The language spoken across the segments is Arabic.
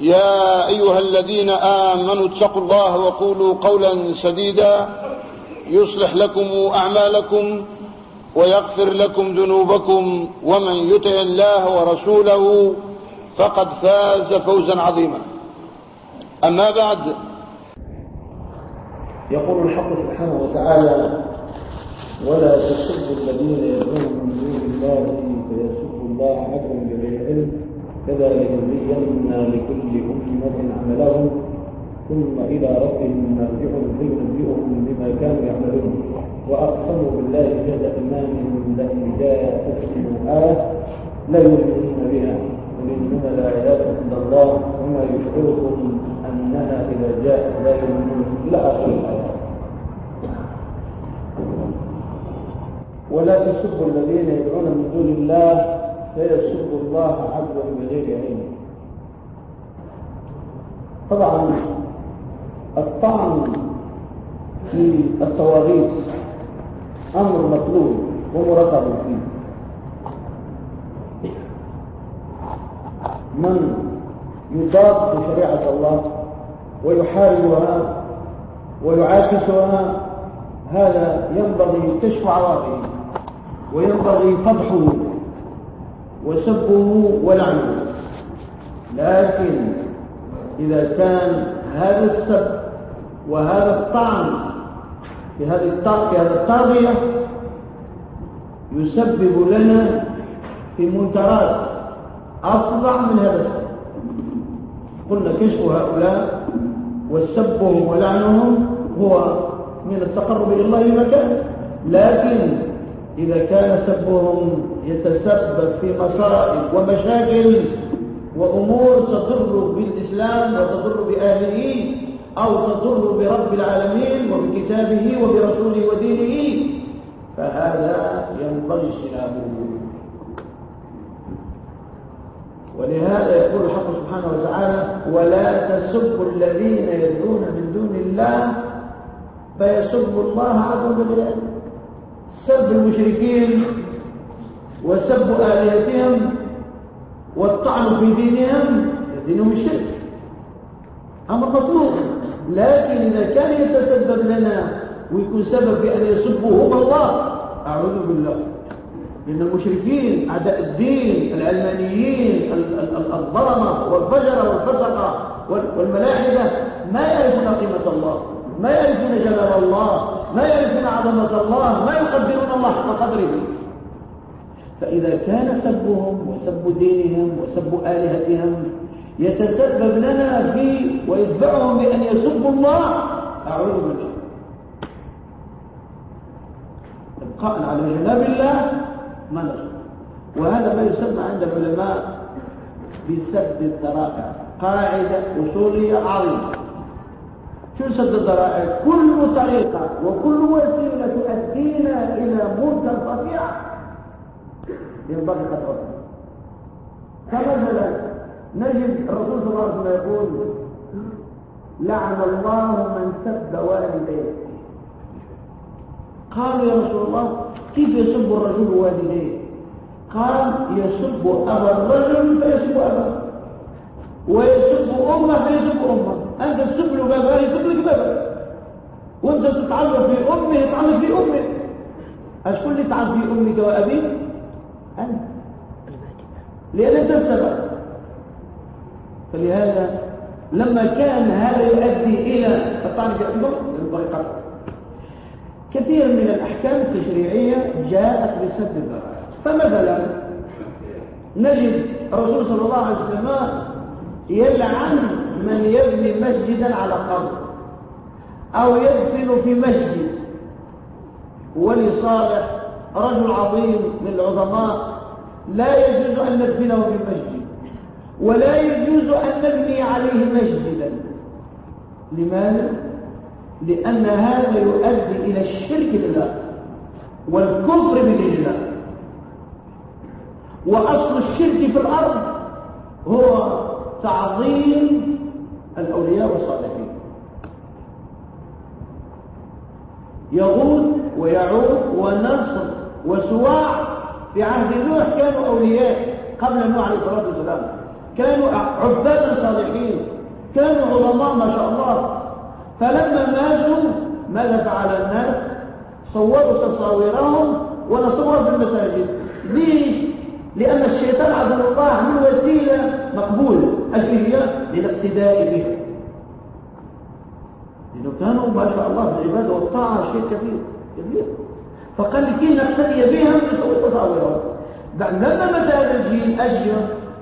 يا أيها الذين آمنوا اتقوا الله وقولوا قولا سديدا يصلح لكم أعمالكم ويغفر لكم ذنوبكم ومن يطع الله ورسوله فقد فاز فوزا عظيما. أما بعد. يقول الحق سبحانه وتعالى ولا تسبوا الذين يدعون من دون الله فيسبوا الله عدوا بغير علم. كذلك زينا لكل أمة عملهم ثم إلى ربهم مرجعهم فينبئهم بما كانوا يعملون. وأقسموا بالله جهد إيمانهم لئن جاءتهم آية لا يؤمنون بها. قل إنما الآيات عند الله وما يشعركم أنها إذا جاءت لا يؤمنون إلى آخر الآيات. ولا تسبوا الذين يدعون من دون الله فيسبوا الله عدوا بغير علم. طبعا الطعن في الطواغيت أمر مطلوب ومرغب فيه. من يضاد شريعة الله ويحاربها ويعاكسها هذا ينبغي كشف عواقبه وينبغي فضحه وسبه ولعنه. لكن إذا كان هذا السب وهذا الطعن في هذه التربية يسبب لنا في منكرات أفظع من هذا السب. قلنا كشف هؤلاء وسبهم ولعنهم هو من التقرب إلى الله بمكان لكن إذا كان سبهم يتسبب في مصائب ومشاكل وأمور تضر بالإسلام وتضر بأهله أو تضر برب العالمين وبكتابه وبرسوله ودينه فهذا ينبغي اجتنابه. ولهذا يقول الحق سبحانه وتعالى ولا تسبوا الذين يدعون من دون الله فيسبوا الله عدوا بغير سب المشركين وسب آلهتهم والطعن في دينهم دينهم الشرك أمر مطلوب. لكن إذا كان يتسبب لنا ويكون سبب في أن يسبوا هم الله أعوذ بالله. لأن المشركين أعداء الدين العلمانيين الظلمة والفجر والفسقة والملاحدة ما يعرفون قيمة الله ما يعرفون جلال الله ما يعرفون عظمة الله ما يقدرون الله حق قدره. فإذا كان سبهم وسب دينهم وسب آلهتهم يتسبب لنا في ويدفعهم بأن يسبوا الله أعوذ بالله. إبقاء على جناب الله ما وهذا ما يسمى عند العلماء بسد الذرائع قاعدة أصولية عظيمة. شو سد الذرائع؟ كل طريقة وكل وسيلة تؤدينا إلى منكر ينبغي قطعها فمثلا نجد الرسول صلى الله عليه وسلم يقول لعن الله من سب والديه قالوا يا رسول الله كيف يسب الرجل والديه؟ قال يسب أبا الرجل فيسب أبا ويسب أمه فيسب أمه. أنت تسب له بابا يسب لك بابا وأنت تتعلق في أمه يتعلق في أمه. أشكون اللي تعلق في أمك وأبيك؟ أنت لأن أنت السبب. فلهذا لما كان هذا يؤدي إلى الطعن في كثير من الأحكام التشريعية جاءت بسد الذرائع فمثلا نجد الرسول صلى الله عليه وسلم يلعن من يبني مسجدا على قبر أو يدفن في مسجد. ولصالح رجل عظيم من العظماء لا يجوز أن ندفنه في مسجد ولا يجوز أن نبني عليه مسجدا. لماذا؟ لأن هذا يؤدي إلى الشرك بالله والكفر بالله. وأصل الشرك في الأرض هو تعظيم الأولياء والصالحين. يغوث ويعوق ونصر وسواع في عهد نوح كانوا أولياء قبل نوح عليه الصلاة والسلام. كانوا عبادا صالحين. كانوا عظماء ما شاء الله. فلما ماتوا ماذا فعل الناس؟ صوروا تصاويرهم ونصبوها في المساجد. ليش؟ لأن الشيطان عبد الله من وسيلة مقبولة الفهية للاقتداء به لأنه كانوا ما شاء الله في العبادة والطاعة شيء كبير كبير. فقال لكي نقتدي بهم نسوي تصاويرهم لما متى هذا الجيل؟ أجل.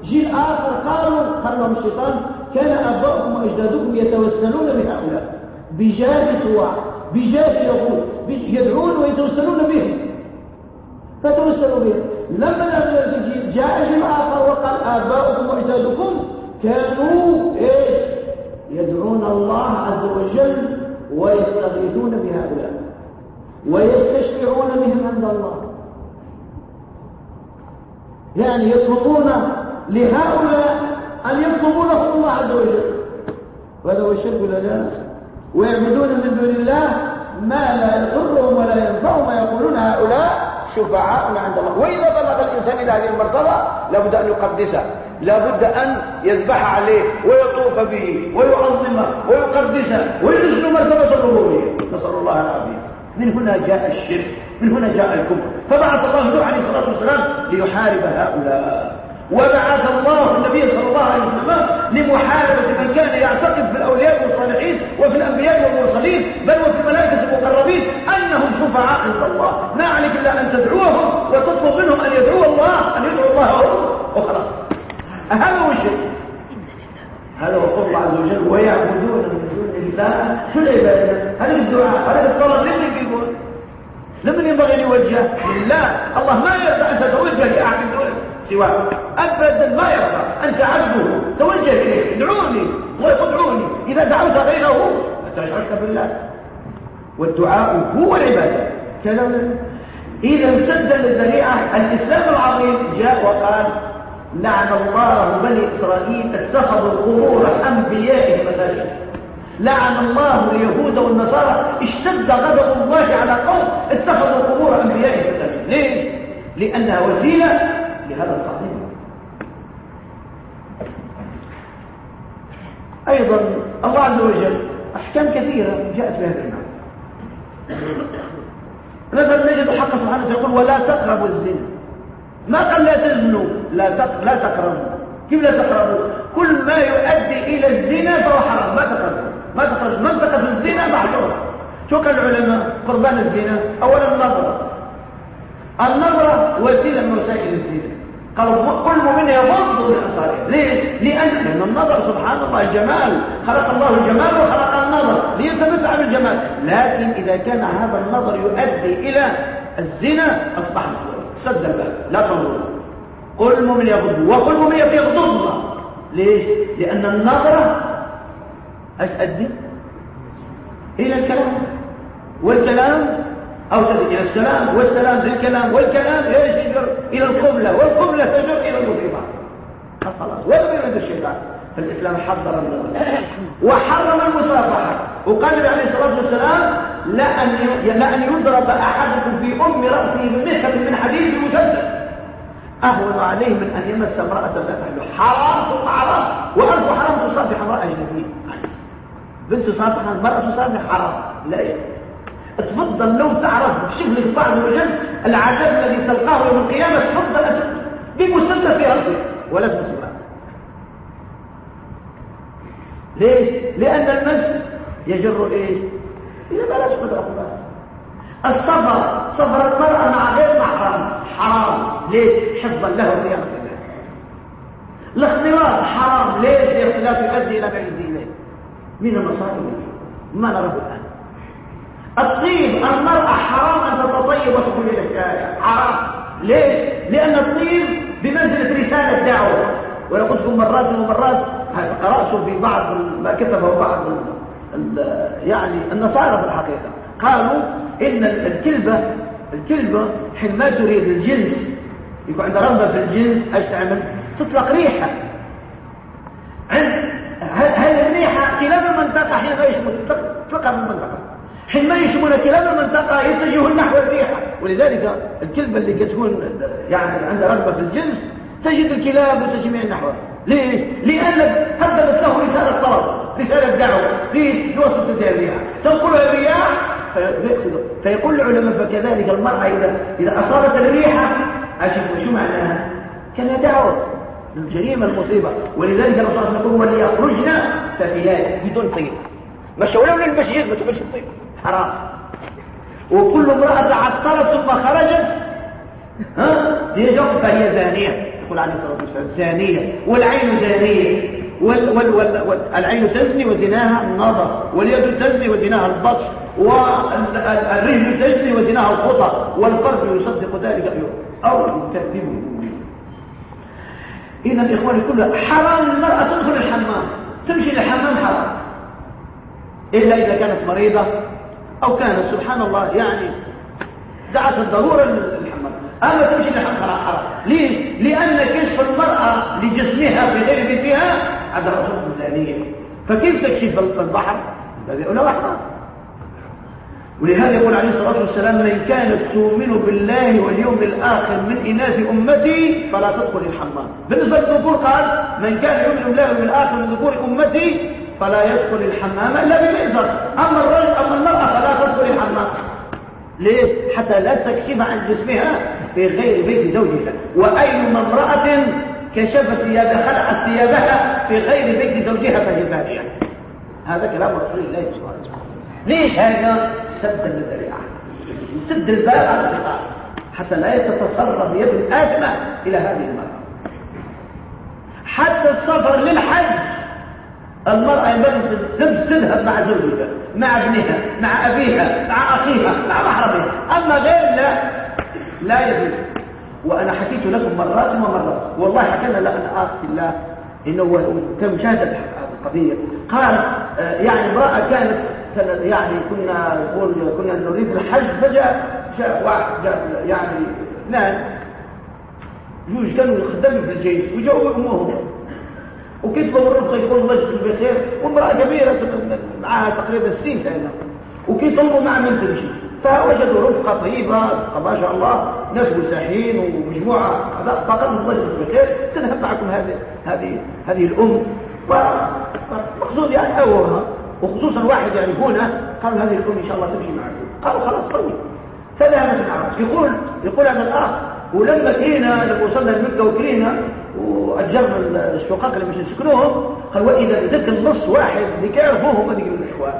جيل آخر قالوا قال لهم الشيطان كان أباؤكم وأجدادكم يتوسلون بهؤلاء بجاه سواع بجاه يقول يدعون ويتوسلون بهم فتوسلوا بهم لما جاء جيل آخر وقال آباؤكم وأجدادكم كانوا إيش؟ يدعون الله عز وجل ويستغيثون بهؤلاء. ويستشفعون بهم عند الله. يعني يطلبون لهؤلاء أن يطلبوا لهم الله عز وجل. وهذا هو الشرك لا؟ ويعبدون من دون الله ما لا يضرهم ولا ينفعهم ويقولون هؤلاء شفعاء عند الله. وإذا بلغ الإنسان إلى هذه المرتبة لابد أن يقدسه لابد أن يذبح عليه ويطوف به ويعظمه ويقدسه وينزل مرتبة الربوبية نسأل الله العافية. من هنا جاء الشرك من هنا جاء الكفر. فبعث الله نوح عليه الصلاة والسلام ليحارب هؤلاء. وبعث الله النبي صلى الله عليه وسلم لمحاربة من كان يعتقد في الأولياء والصالحين وفي الأنبياء والمرسلين بل وفي الملائكة المقربين أنهم شفعاء عند الله. ما عليك إلا أن تدعوهم وتطلب منهم أن يدعوا الله أن يدعوا الله وخلاص هذا هو الشرك. هذا هو قول الله عز وجل ويعبدون من دون الله شو العبادة هذا الدعاء هذا الطلب لمن ينبغي أن يوجه. لله الله ما يرضى أن تتوجه لأحد. سواه أبدا ما يرضى. أنت عبده توجه إليه. ادعوني. وادعوني إذا دعوت غيره فتشرك بالله. والدعاء هو العبادة. كلام. إذا سد الذريعة الإسلام العظيم جاء وقال لعن الله بني إسرائيل اتخذوا قبور أنبيائهم مساجد. لعن الله اليهود والنصارى اشتد غضب الله على قوم اتخذوا قبور أنبيائهم مساجد ليه؟ لأنها وسيلة لهذا التعظيم. أيضا الله عز وجل أحكام كثيرة جاءت في هذا المعنى. مثلا نجد الحق سبحانه يقول ولا تقربوا الزنا. ما قال لا تزنوا لا لا تقربوا. كيف لا تقربوا؟ كل ما يؤدي إلى الزنا فهو حرام ما تقربوا. ما تقربوا منطقه الزنا محظوره شو قال العلماء قربان الزنا اولا النظرة. النظرة وسيلة من وسائل الزنا قالوا كل مؤمن يغض من ابصاره ليه لأن لأن النظر سبحان الله الجمال خلق الله الجمال وخلق النظر. ليتمتع بالجمال لكن إذا كان هذا النظر يؤدي إلى الزنا محظورا سد الباب. لا تنظر. قل المؤمن يغض وقل المؤمن يغضضن ليش؟ لأن النظرة إيش ادي؟ إلى الكلام. والكلام أو تدي إلى السلام والسلام للكلام والكلام إيش؟ يجر إلى القبلة والقبلة تجر إلى المصيبة. خلاص ولا يريد الشيطان. فالإسلام حضر وحرم المصافحة. وقال عليه الصلاة والسلام لا أن لا أن يضرب أحدكم في أم رأسه بمحكه من حديد مسدس أهون عليه من أن يمس امرأة لا تحل حرام ثم حرام. وانت حرام تصافح امرأة اجنبيه بنت تصافح المرأة تصافح حرام. لا يعني. تفضل لو تعرف بشكل الله عز وجل العذاب الذي تلقاه يوم القيامة تفضل. بمسدس راسه ولا بمسدس ليش؟ لأن المس يجر إيه؟ إذا بلاش قدرة الله السفر سفر المرأة مع غير محرم حرام. ليش؟ حفظا له وقيامة الله. الاختلاط حرام. ليش الاختلاط يؤدي إلى بعيد إليه من المصائب. ما نرى الآن. الطيب المرأة حرام أن تتطيب وتقول الحكاية حرام. ليش؟ لأن الطيب بمنزلة رسالة دعوة. وأنا قلت لكم مرات ومرات قرأت في بعض ما كتبه بعض يعني النصارى في الحقيقة. قالوا إن الكلبة الكلبة حين ما تريد الجنس يكون عندها رغبة في الجنس إيش تعمل؟ تطلق ريحة. عند هذه الريحة كلاب المنطقة حين ما يشمل من المنطقة. حين ما يشمل كلاب المنطقة يتجهون نحو الريحة ولذلك الكلبة اللي تكون يعني عندها رغبة في الجنس تجد الكلاب وتجميع نحوها ليش؟ لأنك هددت له رسالة طلب رسالة دعوة. في وسط الرياح. تنقلها الرياح فيقول العلماء فكذلك المرأة إذا, إذا أصابت الريحة أشوف شو معناها؟ كان دعوة. الجريمة المصيبة. ولذلك الرسول صلى الله عليه وسلم وليخرجن سفيات بدون طيب. مشوا ولو للمسجد ما تقولش الطيب حرام. وكل امرأة عطرت ثم خرجت. ها؟ دي فهي زانية. يقول عليه الصلاة والسلام زانية. والعين زانية. وال وال وال والعين تزني وزناها النظر. واليد تزني وزناها البطش والرجل تجري وزناها الخطى. والفرد يصدق ذلك أو يكذبه. إذا الإخوان كلها حرام المرأة تدخل الحمام. تمشي للحمام حرام. إلا إذا كانت مريضة أو كانت سبحان الله يعني دعت الضرورة للحمام. أما تمشي للحمام حرام. ليه؟ لأن كشف المرأة لجسمها في غير بيتها هذا رسول فكيف تكشف البحر؟ هذه أولى واحدة ولهذا يقول عليه الصلاة والسلام من كانت تؤمن بالله واليوم الآخر من إناث أمتي فلا تدخل الحمام. بالنسبة للذكور قال من كان يؤمن بالله واليوم الآخر من ذكور أمتي فلا يدخل الحمام إلا بالإذن أما الرجل أما المرأة فلا تدخل الحمام. ليش؟ حتى لا تكشف عن جسمها في غير بيت زوجها وأيما امرأة كشفت ثيابها خلعت ثيابها في غير بيت زوجها فهي زانية. هذا كلام رسول الله صلى الله عليه وسلم. ليش هذا؟ سدا للذريعه سد الباب على الخطاب حتى لا يتصرف يد الآثمة إلى هذه المرأة. حتى السفر للحج. المرأة ينبغي تذهب مع زوجها مع ابنها مع أبيها مع أخيها مع محرمها. أما غير لا لا يجوز. وأنا حكيت لكم مرات ومرات. والله حكينا لأن آخذ الله إنه كم شاهدت القضية. قال آه، يعني امرأة كانت يعني كنا نقول كنا نريد الحج فجاء جاء واحد جاء يعني اثنان جوج كانوا يخدموا في الجيش وجاوا امهم وكتبوا الرفقه يقول الله يجزيك بخير وامرأة كبيرة معها تقريبا 60 سنة. وكيطلبوا معها من تمشي فوجدوا رفقة طيبة ما شاء الله ناس مساحين ومجموعة فقط الله يجزيك بخير تذهب معكم هذه هذه هذه الأم. ومقصود يعني اوها وخصوصا واحد يعرفونه قالوا هذه الأم إن شاء الله تمشي معكم قالوا خلاص طوي فذهب معه يقول يقول هذا الأخ ولما كرينا لما وصلنا لمكة وكرينا وأجرنا الشقاق اللي مش نسكنوهم قال وإذا بدك النص واحد اللي كيعرفوهم هذيك الإخوان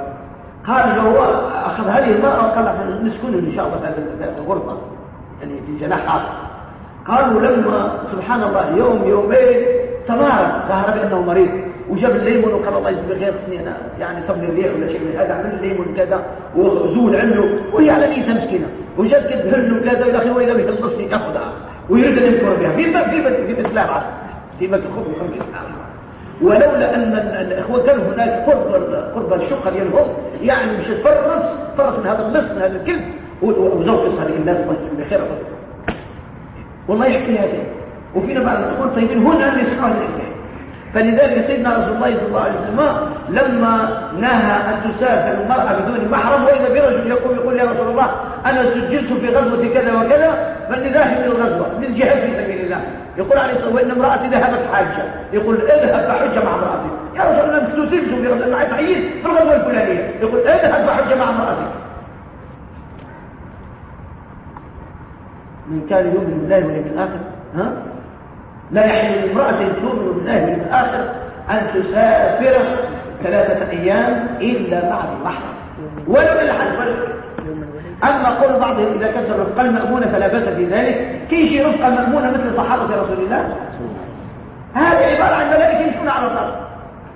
قال هو أخذ هذه المرأة وقال نسكن إن شاء الله هذه الغرفة يعني في جناح آخر قالوا لما سبحان الله يوم يومين تمارا ظهر بأنه مريض. وجاب الليمون وقال الله يجزي بخير أنا يعني صبني الريح ولا شيء من هذا عمل الليمون كذا وزول عنده وهي على نيته مسكينة وجاب كذا هل وكذا وإلى آخره واذا به النص ياخذها ويريد أن يذكر بها في في في الإسلام في مكه خذ وخمس ولولا أن الاخوه كانوا هناك قرب قرب الشقة ديالهم يعني مش فرص فرص من هذا النص من هذا الكلب وزوج هذه الناس الله يجزيهم بخير والله يحكي هذا. وفينا بعض الإخوان طيبين هنا اللي يسمعوا فلذلك سيدنا رسول الله صلى الله عليه وسلم لما نهى أن تسافر المرأة بدون محرم وإذا برجل يقول يقول يا رسول الله أنا سجلت في غزوة كذا وكذا من ذاهب الغزوة من جهاد في سبيل الله. يقول عليه الصلاة والسلام وإن امرأتي ذهبت حاجة. يقول اذهب فحج مع امرأتي. يا رسول الله سجلت في غزوة معي تعيين في الغزوة الفلانية. يقول اذهب فحج مع امرأتي. من كان يؤمن بالله واليوم الآخر ها؟ لا يحل امرأة تؤمن بالله الآخر أن تسافر ثلاثة أيام إلا مع المحرم ولو الحج أما قول بعضهم إذا كانت الرفقة المأمونة فلا بأس في ذلك. كيش رفقة مأمونة مثل صحابة رسول الله. هذه عبارة عن ملائكة يمشون على الأرض.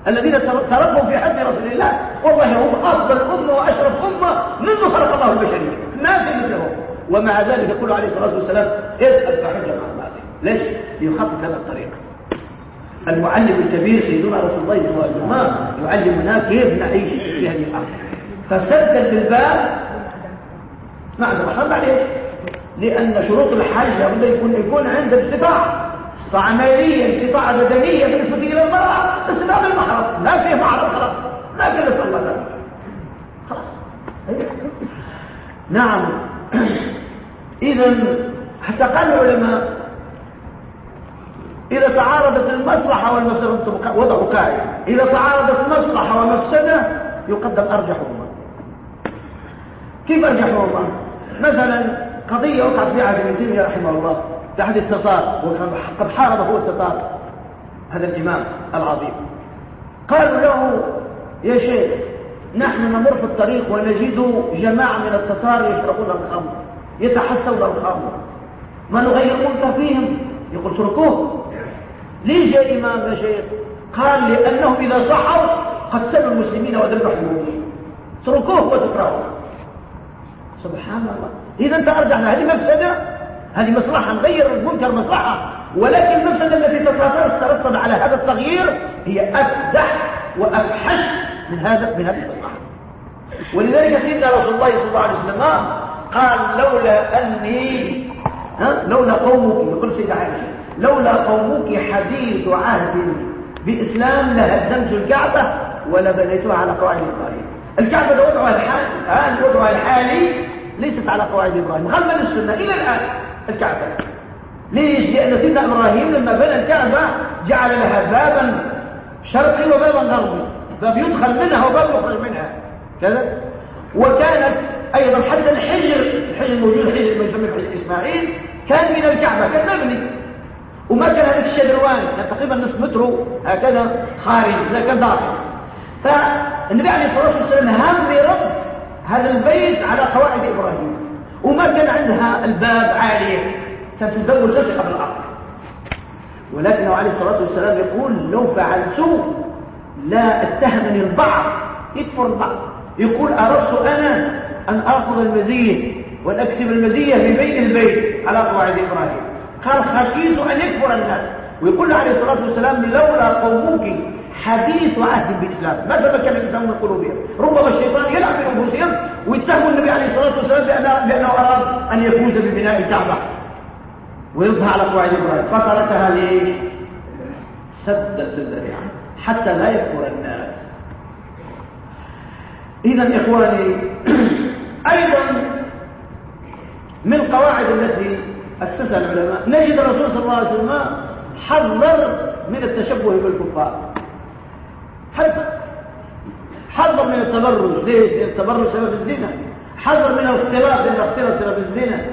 الذين تربوا في حد رسول الله. والله هم أفضل أمة وأشرف أمة منذ خلق الله البشرية. ما في مثلهم. ومع ذلك يقول عليه الصلاة والسلام اذهب فحج مع الناس ليش؟ ليخطط لنا الطريق المعلم الكبير سيدنا رسول الله صلى الله عليه وسلم يعلمنا كيف نعيش في هذه الأرض. فسدد بالباب ما عنده محرم عليه. لأن شروط الحج لابد يكون يكون عند استطاعة استطاعة مالية استطاعة بدنية بالنسبة إلى المرأة استطاعة المحرم لا فيه معرض خلاص. لا كلف الله. ذلك خلاص. نعم. إذا حتى قال العلماء إذا تعارضت المصلحة والمفسدة وضعوا قاعدة إذا تعارضت المصلحة والمفسدة يقدم أرجحهما كيف أرجحهما؟ مثلا قضية وقعت عهد ابن تيمية رحمه الله لأحد التتار وقد حارب هو التتار هذا الإمام العظيم. قالوا له يا شيخ نحن نمر في الطريق ونجد جماعة من التتار يشربون الخمر يتحسون الخمر. ما نغير فيهم يقول اتركوه. ليش يا إمام شيخ؟ قال لأنهم إذا صحوا قتلوا المسلمين وذبحوا اتركوه وتكرهوا. سبحان الله. إذا أنت أرجعنا هذه مفسدة هذه مصلحة نغير المنكر مصلحة. ولكن المفسدة التي تترتب على هذا التغيير هي أفدح وأفحش من هذا من هذه المصلحة. ولذلك سيدنا رسول الله صلى الله عليه وسلم قال لولا أني ها؟ لولا قومك. يقول سيدنا عائشة. لولا قومك حديث عهد بإسلام لهدمت الكعبة ولبنيتها على قواعد إبراهيم. الكعبة ده وضعها الحالي. وضعها الحالي ليست على قواعد إبراهيم. غلبا السنة إلى الآن الكعبة. ليش؟ لأن سيدنا إبراهيم لما بنى الكعبة جعل لها بابا شرقي وبابا غربي. باب يدخل منها وباب يخرج منها. كذا. وكانت أيضا حتى الحجر الحجر الموجود الحجر المسمى حجر إسماعيل كان من الكعبة كان مبني. وما كان هذا الشدروان تقريبا نصف متر هكذا خارج لا كان داخل. فالنبي عليه الصلاة والسلام هم برد هذا البيت على قواعد إبراهيم. وما كان عندها الباب عالية كانت الباب ملتصقة بالأرض ولكنه عليه الصلاة والسلام يقول لو فعلت لا اتهمني البعض. يكفر البعض. يقول أردت أنا أن أخذ المزية وأن أكسب المزية في بيت البيت على قواعد إبراهيم. قال خشيت أن يكفر الناس. ويقول عليه الصلاة والسلام لولا قومك حديث عهد بالإسلام. ما تمكن الإنسان من قلوبهم ربما الشيطان يلعب بأنفسهم ويتهم النبي عليه الصلاة والسلام بأنه, أراد أن يفوز ببناء الكعبة. ويظهر على قواعد إبراهيم فتركها ليش؟ سدا للذريعة حتى لا يكفر الناس. إذا إخواني أيضا من القواعد التي أسسها العلماء. نجد الرسول صلى الله عليه وسلم حذر من التشبه بالكفار. حذر. حذر من التبرج. ليش؟ لأن التبرج سبب الزنا. حذر من الاختلاط لأن الاختلاط سبب الزنا.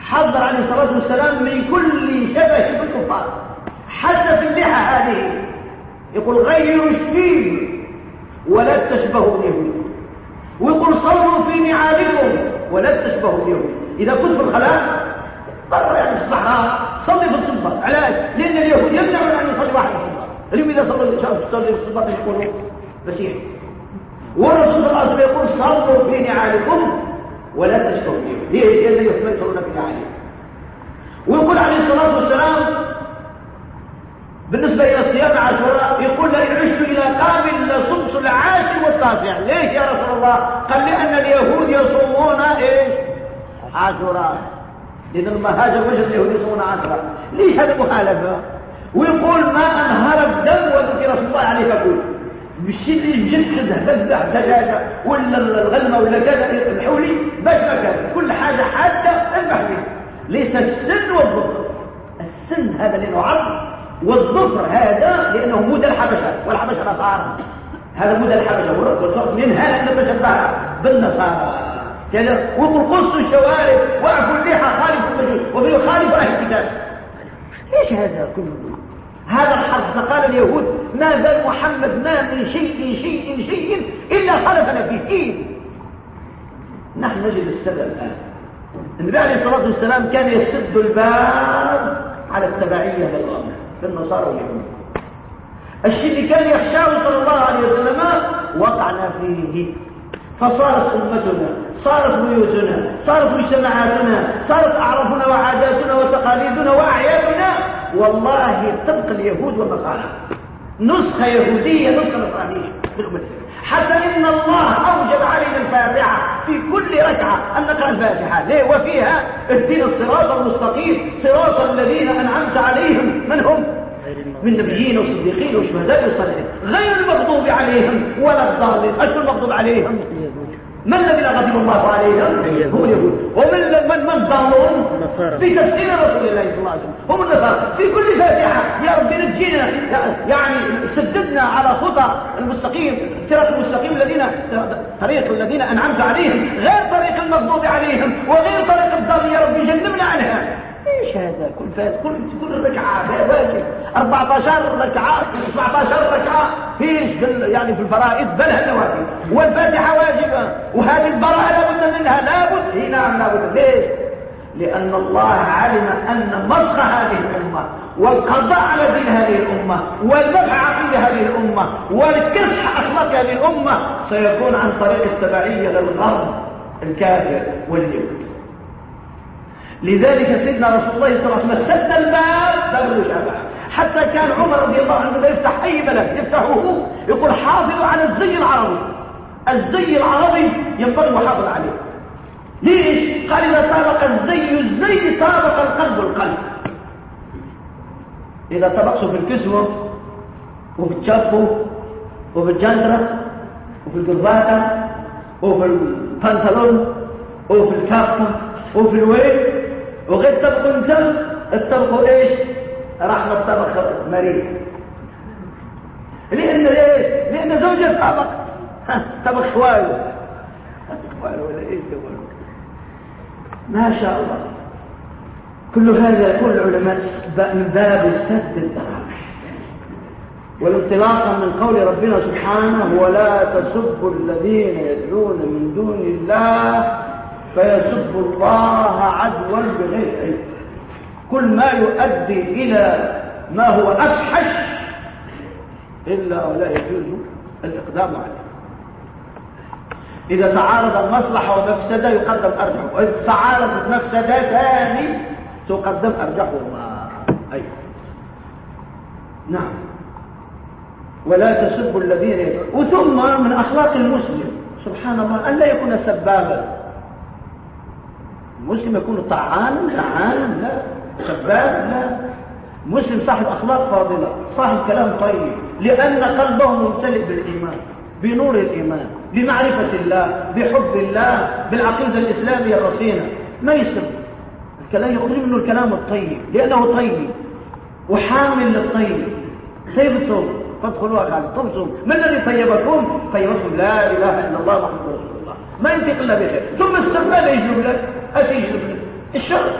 حذر عليه الصلاة والسلام من كل شبه بالكفار. حتى في اللحى هذه. يقول غيروا الشيب ولا تشبهوا اليهود. ويقول صلوا في نعالكم ولا تشبهوا اليهود. إذا كنت في الخلاء برا يعني في الصحراء صلي في الصباط علاج لأن اليهود يمنعون أن يصلي واحد في الصباط اليوم إذا صلى صلي في الصباط يقولوا مسيح والرسول صلى الله عليه وسلم يقول صلوا في نعالكم ولا اليهود هي هي الذي يحملون في نعالكم ويقول عليه الصلاة والسلام بالنسبة إلى صيام عاشوراء يقول لئن عشت إلى قابل لصمت العاشر والتاسع ليش يا رسول الله قال لأن اليهود يصومون إيش عاشوراء لأن المهاجر وجد اليهود يصومون عاشوراء ليش هذه مخالفة؟ ويقول ما أنهر الدم وذكر رسول الله عليه فقول بالشيء اللي الجد تذبح دجاجة ولا الغلمة ولا كذا الحولي باش مكان كل حاجة حادة بها ليس السن والظفر. السن هذا لأنه عرض والظفر هذا لأنه مدى الحبشة. والحبشة نصارى هذا مدى الحبشة. والظفر منها أن نتشبه بالنصارى. كذا ويقول قصوا الشوارب واعفوا اللحى خالف المجوس وبيخالف أهل الكتاب. إيش هذا كله؟ هذا الحرف فقال اليهود ما بال محمد ما من شيء شيء شيء إلا خلفنا فيه إيه نحن نجد السبب الآن. النبي عليه الصلاة والسلام كان يسد الباب على التبعية للغامة في النصارى واليهود. الشيء اللي كان يخشاه صلى الله عليه وسلم وقعنا فيه. فصارت أمتنا صارت بيوتنا صارت مجتمعاتنا صارت أعرافنا وعاداتنا وتقاليدنا وأعيادنا. والله طبق اليهود والنصارى. نسخة يهودية نسخة نصرانية. حتى إن الله أوجب علينا الفاتحة في كل ركعة. أن نقرأ الفاتحة. ليه؟ وفيها اهدنا الصراط المستقيم. صراط الذين أنعمت عليهم. من هم؟ من نبيين وصديقين وشهداء وصالحين. غير المغضوب عليهم ولا الضالين. أشهر المغضوب عليهم؟ من الذين غضب الله عليهم؟ هم اليهود. ومن من من في تفسير رسول الله صلى الله عليه وسلم. هم النصارى. في كل فاتحة. يا رب نجينا. يعني سددنا على خطى المستقيم صراط المستقيم الذين طريق الذين أنعمت عليهم. غير طريق المغضوب عليهم وغير طريق الضال. يا رب جنبنا عنها. إيش هذا؟ كل فات كل كل ركعه واجب 14 ركعة 17 ركعة. فيش يعني في الفرائض؟ بل النوافل والفاتحة واجبة. وهذه البراءه لابد منها لابد إي نعم لابد ليش؟ لأن الله علم أن مسخ هذه الأمة والقضاء على دين هذه الأمة والدفع عقيدة هذه الأمة والكسح أخلاق هذه الأمة سيكون عن طريق التبعية للغرب الكافر واليهود. لذلك سيدنا رسول الله صلى الله عليه وسلم سد الباب باب المشافعه حتى كان عمر رضي الله عنه يفتح أي بلد يفتحه يقول حافظوا على الزي العربي. الزي العربي ينبغي محافظ عليه. ليش؟ قال إذا طابق الزي الزي طابق القلب القلب. إذا طبقته في الكسوة وفي الجفو وفي الجندرة وفي القرباته وفي البنطلون وفي الكافه وفي الويل وغير طبق انسان الطبق إيش؟ رحمة طبق مريض. لأن إيش؟ لأن زوجة طبق طبق خوال خوال ولا إيش ما شاء الله. كل هذا كل علماء من باب السد الدراج والانطلاقا من قول ربنا سبحانه ولا تسبوا الذين يدعون من دون الله فيسب الله عدوا بغير علم. كل ما يؤدي إلى ما هو أفحش إلا ولا يجوز الإقدام عليه. إذا تعارض المصلحة ومفسدة يقدم أرجح وإذا تعارضت مفسدتان تقدم أرجحهما. أيوة نعم. ولا تسبوا الذين يدعون وثم من أخلاق المسلم سبحان الله أن لا يكون سبابا. مسلم يكون طعانا لعانا لا سباب لا. مسلم صاحب أخلاق فاضلة صاحب كلام طيب لأن قلبه ممتلئ بالإيمان بنور الإيمان بمعرفة الله بحب الله بالعقيدة الإسلامية الرصينة. ما يسب الكلام يخرج منه الكلام الطيب لأنه طيب وحامل للطيب. طيبتم فادخلوها خالد طبتم ما الذي طيبكم؟ طيبكم لا إله إلا الله محمد رسول الله. ما ينطق إلا بخير. ثم ماذا يجلب لك. لك الشر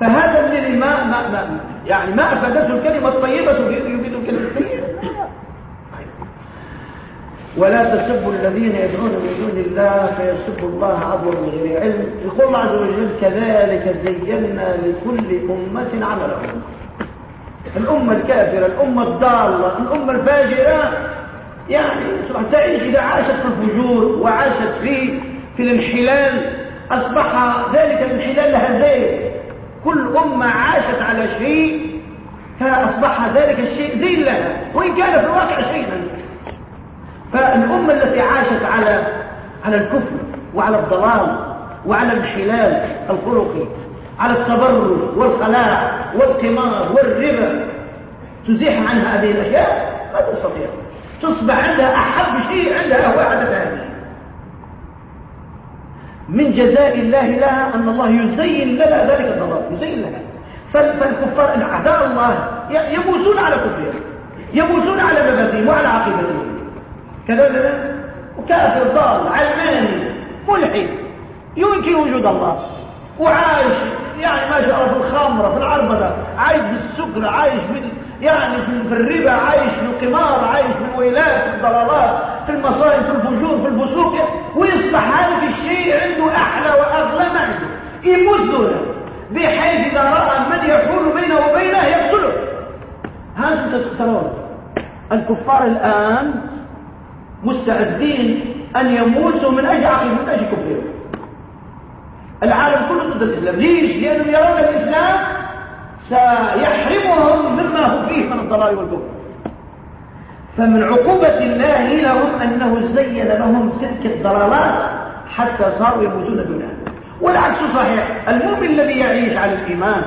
فهذا الذي ما, ما, ما يعني ما أفادته الكلمة الطيبة يفيد الكلمة الطيبة ولا تسبوا الذين يدعون من دون الله فيسبوا الله عدوا بغير علم. يقول الله عز وجل كذلك زينا لكل أمة عملهم. الأمة الكافرة الأمة الضالة الأمة الفاجرة. يعني تعيش إذا عاشت في الفجور وعاشت في في الانحلال. أصبح ذلك الانحلال لها زين كل أمة عاشت على شيء فأصبح ذلك الشيء زين لها وإن كان في الواقع شيئا. فالأمة التي عاشت على على الكفر وعلى الضلال وعلى الانحلال الخلقي على التبرج والخلاع والقمار والربا تزيح عنها هذه الأشياء؟ لا تستطيع. تصبح عندها أحب شيء عندها هذه. من جزاء الله لها أن الله يزين لنا ذلك الضلال يزين لنا. فالكفار أعداء الله يموتون على كفرهم. يموتون على مبادئهم وعلى عقيدتهم. كذا وكافر ضال علماني ملحد ينكر وجود الله. وعايش يعني ما شاء الله في الخمرة في العربدة عايش بالسكر عايش بال يعني في الربا عايش في القمار عايش في الويلات في المصائب في الفجور في الفسوق ويصبح هذا الشيء عنده يمدونه بحيث إذا رأى من يحول بينه وبينه يقتله. هذا ترون الكفار الآن مستعدين أن يموتوا من أجل عقيدة من أجل كفرهم العالم كله ضد الإسلام. ليش؟ لأنهم يرون الإسلام سيحرمهم مما هم فيه من الضلال والكفر. فمن عقوبة الله لهم أنه زين لهم تلك الضلالات حتى صاروا يموتون دونها والعكس صحيح. المؤمن الذي يعيش على الإيمان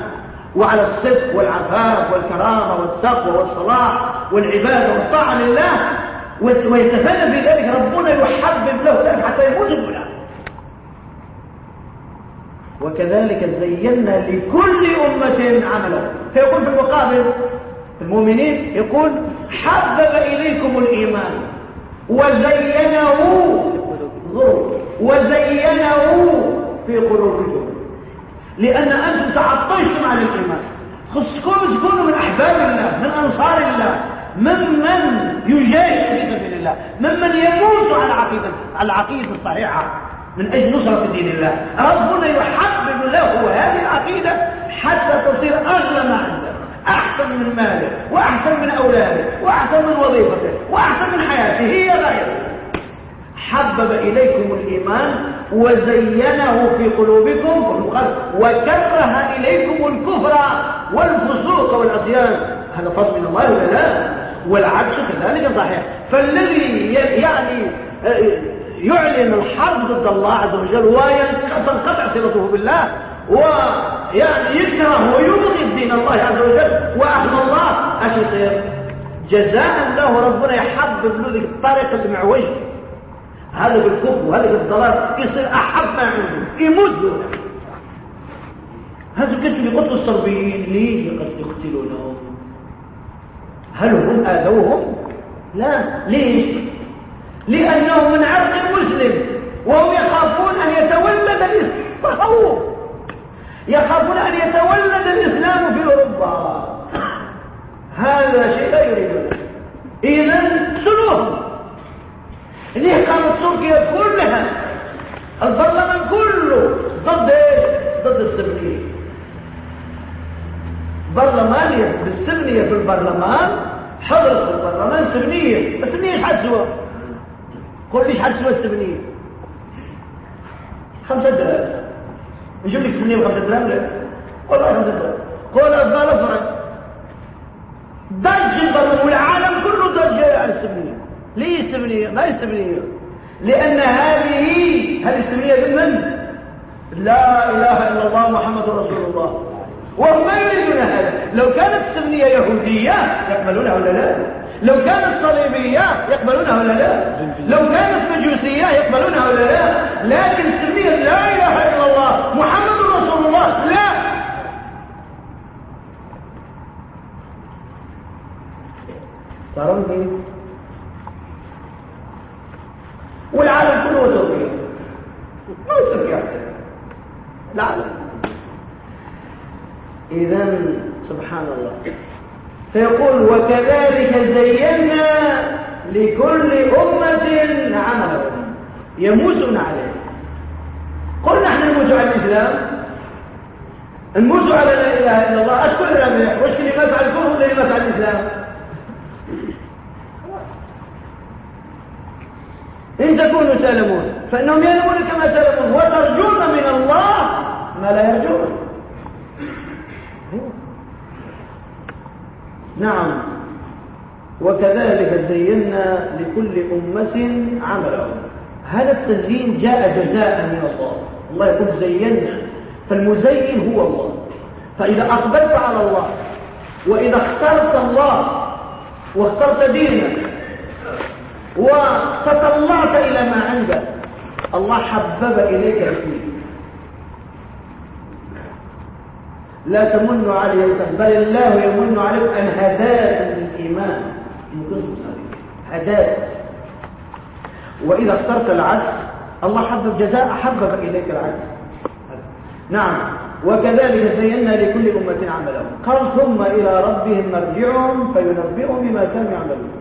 وعلى الصدق والعفاف والكرامة والتقوى والصلاح والعبادة والطاعة لله ويتفنى في ذلك ربنا يحبب له ذلك حتى يموت دونه. وكذلك زينا لكل أمة عملا. فيقول في المقابل المؤمنين يقول حبب إليكم الإيمان وزينه وزينه في قلوبكم. لأن أنتم تعطشتم على الإيمان. خصكم تكونوا من أحباب الله من أنصار الله ممن يجاهد في سبيل الله ممن يموت على عقيدة على العقيدة الصحيحة. من أجل نصرة دين الله. ربنا يحبب له هذه العقيدة حتى تصير أغلى ما عنده أحسن من ماله وأحسن من أولاده وأحسن من وظيفته وأحسن من حياته هي غيره حبب إليكم الإيمان وزينه في قلوبكم وكره إليكم الكفر والفسوق والعصيان هذا فضل من الله ولا لا والعكس كذلك صحيح فالذي يعني يعلن الحرب ضد الله عز وجل وتنقطع صلته بالله ويعني يكره ويبغض دين الله عز وجل واهل الله. اش يصير جزاء له ربنا يحبب له ذيك الطريقة المعوج هذا بالكفر وهذا بالضلال يصير أحب ما عنده يموت له هذا قلت يقتلوا الصربيين ليه يقتلونهم هل هم آذوهم؟ لا. ليش؟ لأنه من عرق المسلم وهم يخافون أن يتولد الإسلام تخوف يخافون أن يتولد الإسلام في أوروبا. هذا شيء لا يريدون إذا سلوهم ليه قامت تركيا كلها. البرلمان كله ضد إيه ضد السبنية. برلمانية بالسبنية في البرلمان في البرلمان سبنية السبنية إيش حد قول ليش حد سوى السبنية؟ خمسة دراهم نجيب لك سبنية بخمسة دراهم لا والله خمسة دراهم قول أفضل أفرج ضج البرلمان والعالم كله ضج على السبنية ليه السبنية ما هي السبنية لأن هذه هذه السبنية من لا إله إلا الله محمد رسول الله. وهم ما يريدون هذا. لو كانت السبنية يهودية يقبلونها ولا لا؟ لو كانت صليبية يقبلونها ولا لا؟ لو كانت مجوسية يقبلونها ولا لا؟ لكن سمية لا إله إلا الله محمد رسول الله لا ترون كيف والعالم كله تركيا ما تركيا العالم. إذا سبحان الله. فيقول وكذلك زينا لكل أمة عملهم. يموتون عليه. قل نحن نموت على الإسلام. نموت على لا إله إلا الله. أشكر الأمر وش اللي مسعى الكفر ولا اللي مسعى الإسلام إن تكونوا تعلمون فإنهم يعلمون كما تعلمون وترجون من الله ما لا يرجون. نعم. وكذلك زينا لكل أمة عملهم هذا التزيين جاء جزاء من الله. الله يقول زينا. فالمزين هو الله. فإذا أقبلت على الله وإذا اخترت الله واخترت دينك وتطلعت إلى ما عندك. الله حبب إليك الدين لا تمنوا علي بل الله يمن عليكم أن هداكم للإيمان هداك. وإذا اخترت العدس الله حبب جزاء حبب إليك العدس نعم. وكذلك زينا لكل أمة عملهم. قال ثم إلى ربهم مرجعهم فينبئهم بما كانوا يعملون.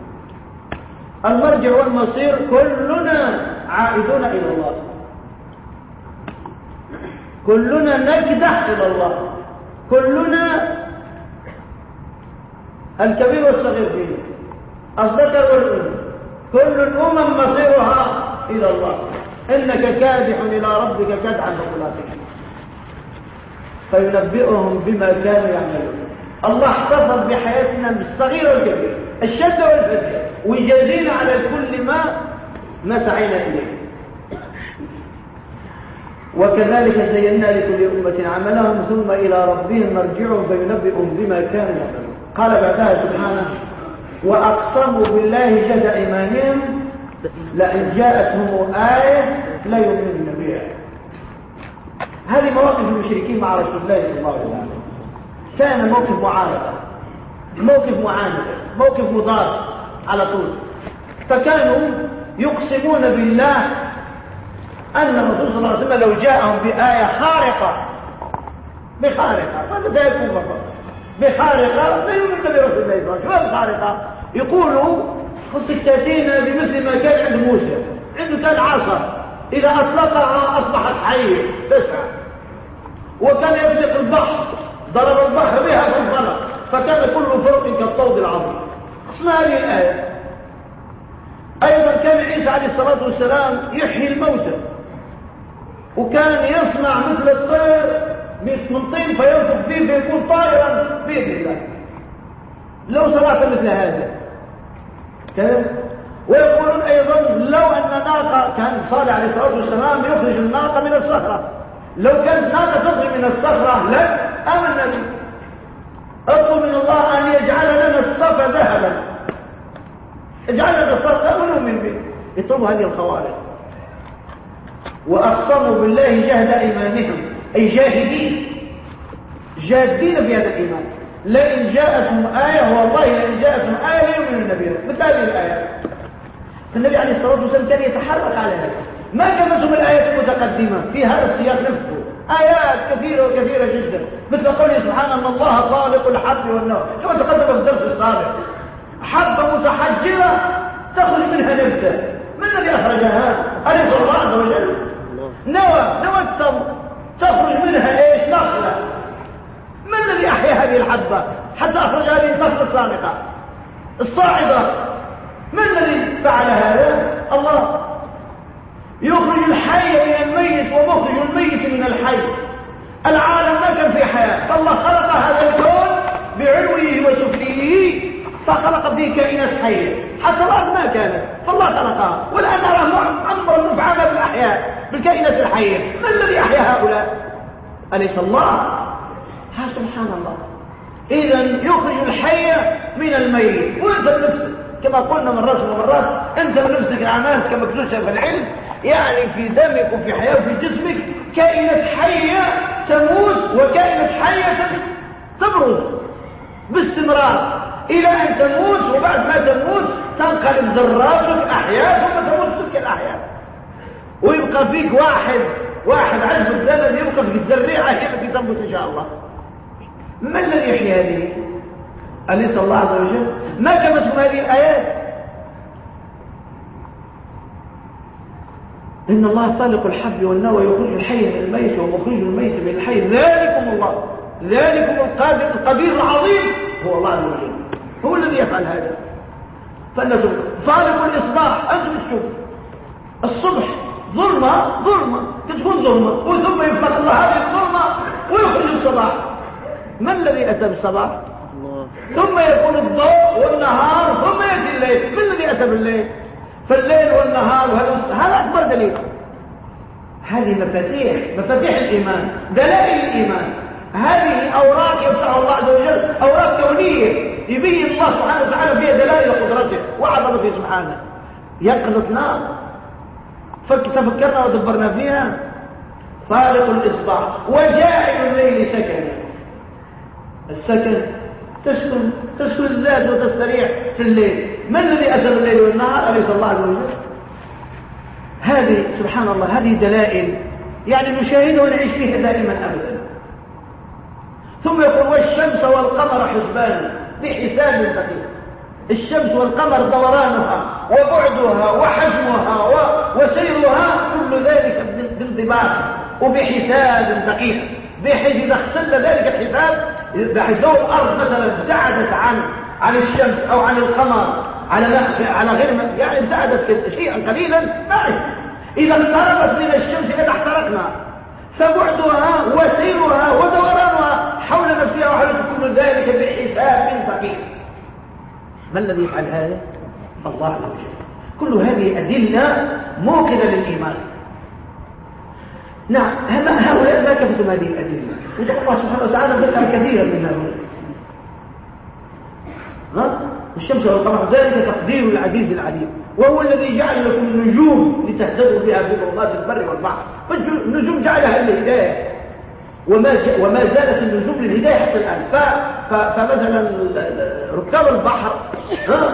المرجع والمصير كلنا عائدون إلى الله. كلنا نكدح إلى الله. كلنا الكبير والصغير فيه الذكر والأنثى. كل الأمم مصيرها إلى الله. إنك كادح إلى ربك كدحا فملاقيه فينبئهم بما كانوا يعملون. الله احتفظ بحياتنا بالصغير والكبير الشد والفتح ويجازينا على كل ما نسعينا إليه. وكذلك زينا لكل أمة عملهم ثم إلى ربهم مرجعهم فينبئهم بما كانوا يعملون. قال بعدها سبحانه وأقسموا بالله جد إيمانهم لئن جاءتهم آية لا يؤمنون بها. هذه مواقف المشركين مع رسول الله صلى الله عليه وسلم. كان موقف معارضة. موقف معاندة. موقف مضاد على طول. فكانوا يقسمون بالله أن الرسول صلى الله عليه وسلم لو جاءهم بآية خارقة. بخارقة. ماذا سيكون فقط بخارقة. لا يؤمن برسول الله صلى الله عليه وسلم. يقولوا خصك تأتينا بمثل ما كان عند موسى. عنده كان عصا. إذا أطلقها أصبحت حية. تسعى. وكان يفلق البحر. ضرب البحر بها في فكان كل فرق كالطود العظيم. اسمع هذه الآية. أيضا كان عيسى عليه الصلاة والسلام يحيي الموتى وكان يصنع مثل الطير من طين فينفخ فيه فيكون طائرا بإذن الله. لو صنعت مثل هذا. كيف ويقولون أيضا لو أن ناقة كان صالح عليه الصلاة والسلام يخرج الناقة من الصخرة. لو كانت ناقه تخرج من الصخره لا امنا به أطلب من الله أن يجعل لنا الصفا ذهبا. اجعل لنا الصفا لا نؤمن به. يطلب هذه الخوارج. وأقسموا بالله جهد إيمانهم. أي جاهدين. جادين في هذا الإيمان. لئن جاءتهم آية والله لئن جاءتهم آية يؤمن النبي مثل هذه الآيات النبي عليه الصلاة والسلام كان يتحرك على هذا. ما كانتهم الآيات المتقدمة؟ في هذا السياق نفسه. آيات كثيرة وكثيرة جدا. مثل قوله سبحانه أن الله خالق الحب والنوى كما تقدم في الدرس السابق. حبة متحجرة تخرج منها نبتة. من الذي أخرجها؟ أليس الله عز وجل نوى نوى التمر تخرج منها إيش؟ نخلة من الذي أحيا هذه الحبة؟ حتى أخرج هذه النخلة السابقة. الصاعدة. من الذي فعل هذا؟ الله. يخرج الحي من الميت ومخرج الميت من الحي. العالم ما كان في حياة. فالله خلق هذا الكون بعلوه وسفليه فخلق به كائنات حية. حتى الأرض ما كانت. فالله خلقها. والآن نرى أمر مفعمة بالأحياء بالكائنات الحية. من الذي أحيا هؤلاء؟ أليس الله؟ ها سبحان الله. إذا يخرج الحي من الميت. وانت بنفسك كما قلنا من راس ومرات انت بنفسك العماس كما اكتشف العلم. يعني في دمك وفي حياة وفي جسمك كائنات حية تموت وكائنات حية تبرز باستمرار. إلى أن تموت وبعد ما تموت تنقلب ذراتك أحياء ثم تموت تلك الأحياء. ويبقى فيك واحد واحد عنده الزمن يبقى في الزريعة هي التي تنبت إن شاء الله. ما الذي يحيي هذه أليس الله عز وجل؟ ما كمتم هذه الآيات؟ إن الله خالق الحب والنوى يخرج الحي من الميت ومخرج الميت من الحي. ذلكم الله. ذلكم القادر القدير العظيم. هو الله وجل هو الذي يفعل هذا. فأنتم خالق الإصباح. أنتم تشوفوا الصبح. ظلمة. ظلمة. تكون ظلمة. وثم يفتح الله هذه الظلمة. ويخرج الصباح. ما الذي أتى بالصباح؟ ثم يكون الضوء والنهار. ثم يأتي الليل. ما الذي أتى بالليل؟ فالليل والنهار هذا أكبر دليل. هذه مفاتيح مفاتيح الإيمان دلائل الإيمان. هذه أوراق يفتحها الله عز وجل أوراق كونية. يبين الله سبحانه وتعالى فيها دلائل قدرته وعظمته سبحانه. يقنط نار. تفكرنا ودبرنا فيها. فارق الإصباح. وجاعل الليل سكنا السكن تسكن تسكن الذات وتستريح في الليل. من الذي أسر الليل والنهار؟ أليس الله عز وجل؟ هذه سبحان الله هذه دلائل يعني نشاهدها ونعيش فيها دائما أبدا. ثم يقول والشمس والقمر حسبان بحساب دقيق الشمس والقمر دورانها وبعدها وحجمها وسيرها كل ذلك بانضباط وبحساب دقيق. بحيث إذا اختل ذلك الحساب بحيث لو الأرض مثلا ابتعدت عن عن الشمس أو عن القمر. على على غير يعني ابتعدت شيئا قليلا ما إذا اقتربت من الشمس إذا احترقنا. فبعدها وسيرها ودورانها حول نفسها وحول كل ذلك بحساب دقيق ما الذي يفعل هذا؟ الله عز وجل. كل هذه أدلة موقدة للإيمان. نعم هؤلاء ما كفتم هذه الأدلة. وجد الله سبحانه وتعالى ذكر كثيرا من هؤلاء. الشمس والقمر ذلك تقدير العزيز العليم. وهو الذي جعل لكم النجوم لتهتدوا بها في ظلمات البر والبحر. فالنجوم جعلها للهداية. وما وما زالت النجوم للهداية حتى الآن. فمثلا ركاب البحر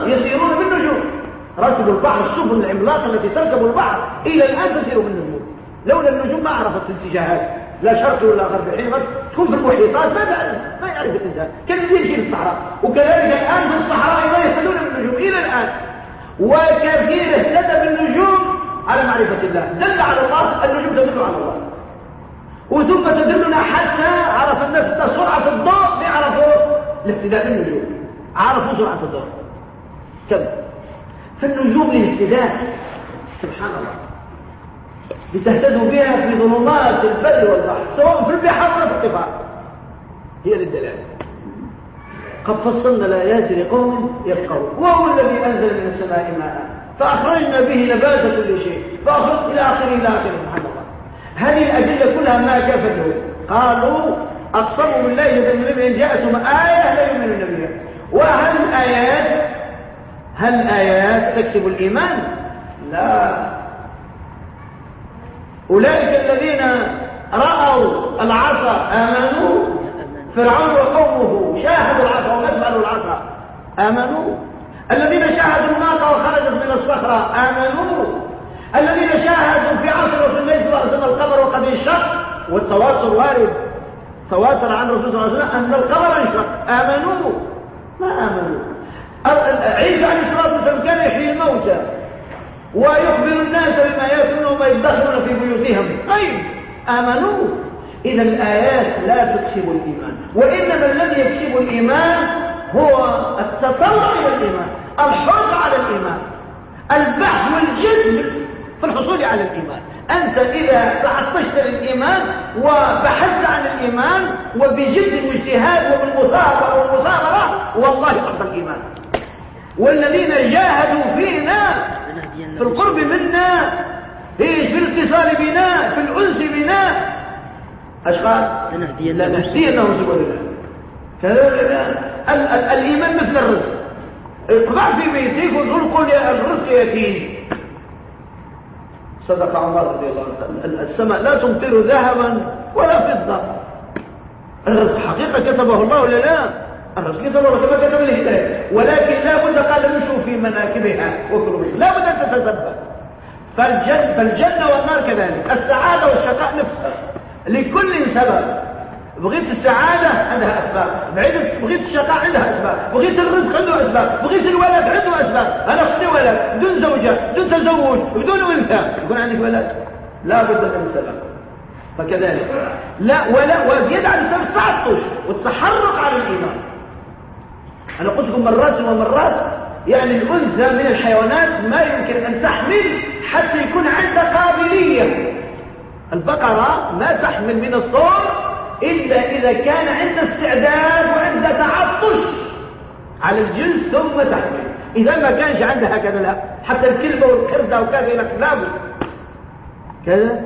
يسيرون بالنجوم. ركب البحر السفن العملاقه التي تركب البحر إلى الآن تسير بالنجوم. لولا النجوم ما عرفت الاتجاهات. لا شرق ولا غرب حيمة تكون في المحيطات ما تعرف ما يعرف الإنسان. كان يمشي في الصحراء وكذلك الآن في الصحراء أيضا يهتدون بالنجوم إلى الآن. وكثير اهتدى بالنجوم على معرفة الله. دل على الله. النجوم تدل على الله. وثم تدلنا حتى عرف الناس سرعة الضوء. ليعرفوا الاهتداء بالنجوم عرفوا سرعة الضوء. كم؟ فالنجوم الاهتداء. سبحان الله. لتهتدوا بها في ظلمات البر والبحر سواء في البحر ولا في القفار هي للدلالة. قد فصلنا الآيات لقوم يفقهون. وهو الذي أنزل من السماء ماء فأخرجنا به نبات كل شيء فأخرج إلى آخره إلى آخره. سبحان الله. هذه الأدلة كلها ما كفته قالوا أقسموا بالله يؤمنون إن جاءتهم آية لا يؤمنون بها. وهل الآيات هل الآيات تكسب الإيمان؟ لا. أولئك الذين رأوا العصا آمنوا. فرعون وقومه شاهدوا العصا ومثلوا العصا. آمنوا. الذين شاهدوا الناقة وخرجت من الصخرة آمنوا. الذين شاهدوا في عصر الله صلى الله عليه وسلم القمر وقد انشق. والتواتر وارد. تواتر عن رسول الله صلى الله عليه وسلم أن القمر انشق. آمنوا. ما آمنوا. عيسى عليه الصلاة والسلام كان يحيي الموتى. ويخبر الناس بما يأكلون وما يدخلون في بيوتهم. طيب آمنوا. إذا الآيات لا تكسب الإيمان. وإنما الذي يكسب الإيمان هو التطلع إلى الإيمان الحرص على الإيمان البحث والجذب في الحصول على الإيمان. أنت إذا تعطشت للإيمان وبحثت عن الإيمان وبجد واجتهاد وبالمثابرة والمثابرة والله أفضل الإيمان. والذين جاهدوا فينا في القرب منا إيش في الاتصال بنا في الأنس بنا. إيش قال لنهدينهم سبل الله الإيمان مثل الرزق. اقضع في بيتك وتقول قل يا الرزق يتيم. صدق عمر رضي الله عنه. السماء لا تمطر ذهبا ولا فضة. الرزق حقيقة كتبه الله ولا لا؟ الرزق ضرورة كما كتب الهداية ولكن لا بد قال نمشوا في مناكبها وكلوا لا بد أن تتسبب فالجنة, فالجنة والنار كذلك. السعادة والشقاء نفسها لكل سبب. بغيت السعادة عندها أسباب. بغيت الشقاء عندها أسباب. بغيت الرزق عنده أسباب. بغيت الولد عنده أسباب. أنا أخذ ولد بدون زوجة بدون تزوج بدون أنثى. يكون عندك ولد؟ لا بد من سبب. فكذلك. لا ولا وزيادة على السبب التعطش والتحرك على الإيمان. أنا قلت لكم مرات ومرات يعني الأنثى من الحيوانات ما يمكن أن تحمل حتى يكون عندها قابلية. البقرة ما تحمل من الصور إلا إذا كان عندها استعداد وعندها تعطش على الجنس ثم تحمل. إذا ما كانش عندها هكذا لا. حتى الكلبة والقردة وكذا لك لا كذا؟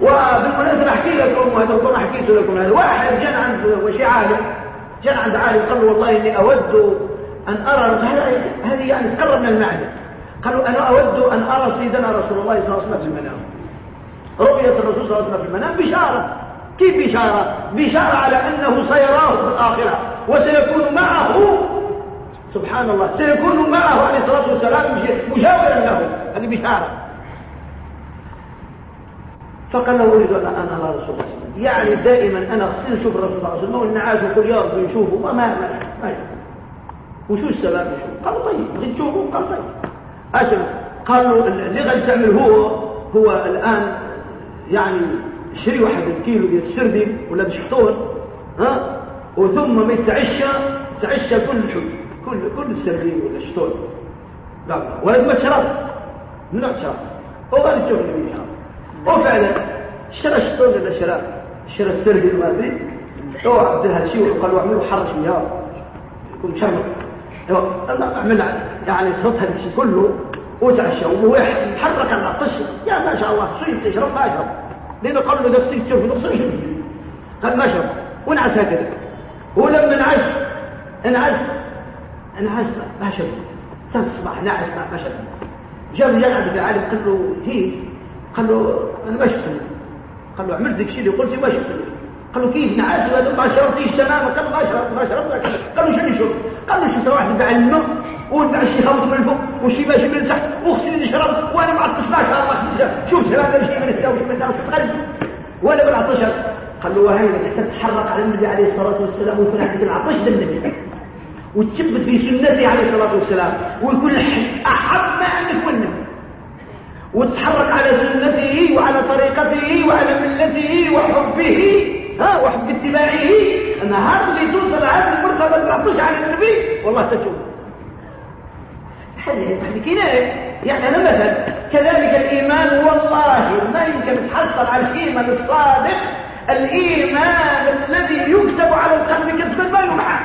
وبالمناسبة أحكي لكم وهذا حكيت لكم هذا واحد جاء عند وشي عالم جاء عند عالم قال له والله إني أود أن أرى هذه يعني تقرب من المعنى قالوا أنا أود أن أرى سيدنا رسول الله صلى الله عليه وسلم في المنام. رؤية الرسول صلى الله عليه وسلم في المنام بشارة. كيف بشارة؟ بشارة على أنه سيراه في الآخرة وسيكون معه. سبحان الله. سيكون معه عليه الصلاة والسلام مجاورا له. هذه بشارة. فقال له أريد أن أنا رسول الله يعني دائما أنا أغسل شوف الرسول صلى الله عليه وسلم والنعاس وكل يوم بنشوفه ما ما وشو السبب؟ نشوف قال طيب بغيت تشوفه قال طيب. أجل قالوا اللي غادي تعمل هو هو الآن يعني يشري واحد الكيلو ديال السردين ولا الشطور ها؟ وثم ما يتعشى يتعشى كل الحب كل كل السردين ولا الشطور لا ولا ما تشرب من تشرب هو غادي تشوف اللي يشرب وفعلا شرى الشطور ولا شرى السردين ما أدري. هو عبد الشيء وقال له اعمل حرش مياه يكون أيوه أعمل يعني صوت هذا الشيء كله وتعشى وهو يحرك العطش يا ما شاء الله شو تشرب ما اشرب لأنه قال له اذا تشرب نقص قال ما شرب. ونعس هكذا. ولما انعس انعس انعس ما شرب. تصبح نعس ما شرب. جاب رجال عبد العالم قال له هي قال له أنا ما شفت قال له عملت ذيك الشيء اللي قلت ما شفت. قال له كيف؟ نعس ما شربتيش تماما. قال ما شربت ما شربت. قال له شنو يشرب؟ قال له سوى واحد باع الماء ونبع الشي خلط من الفوق وشي ماشي من تحت واغسل نشرب وأنا ما عطش ما الله شوف هذا الشيء من التاوش من التاوش تغلب وأنا بالعطش قال له وهي حتى تتحرك على النبي عليه الصلاة والسلام ويكون عندك العطش للنبي وتثبت في سنته عليه الصلاة والسلام ويكون أحب ما عندك والنبي وتتحرك على سنته وعلى طريقته وعلى ملته وحبه ها وحب اتباعه. النهار اللي توصل هذه المرتبة اللي تعطش على النبي. والله تتوب. هذه كنايه يعني أنا مثلا كذلك الإيمان والله ما يمكن تحصل على الايمان الصادق الإيمان الذي يكتب على القلب كتبا ما يمحى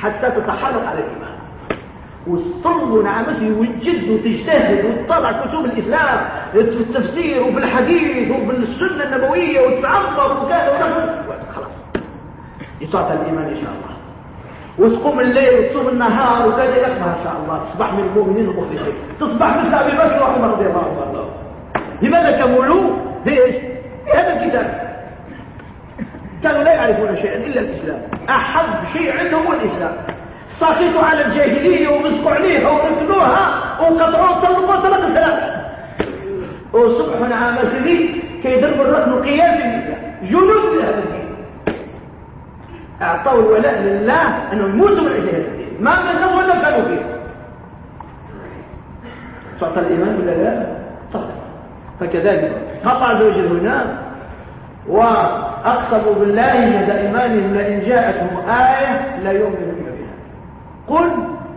حتى تتحرك على الإيمان. وتصل ونعمته وتجد وتجتهد وتطلع كتب الإسلام في التفسير وفي الحديث وفي السنة النبوية وتتعمر وكذا وكذا خلاص. يتعطى الإيمان إن شاء الله. وتقوم الليل وتصوم النهار وكذا لك ما شاء الله تصبح من المؤمنين المخلصين تصبح مثل أبي بكر وعمر رضي الله عنه. لماذا كملوا ليش؟ هذا الكتاب. كانوا لا يعرفون شيئا إلا الإسلام. أحب شيء عندهم هو الإسلام. ساخطوا على الجاهلية ومسكوا عليها وقتلوها وقطعوا طلبوا طلب السلام. وصبحوا عام سنين كيضربوا الرقم القياسي جنود لهذا الدين. أعطوا الولاء لله انهم يموتوا من أجل هذا الدين. ما منهم ولا كانوا فيه. تعطى الإيمان ولا لا؟ فكذلك قال عز وجل هنا وأقسموا بالله مدى إيمانهم لئن جاءتهم آية لا يؤمنون. قل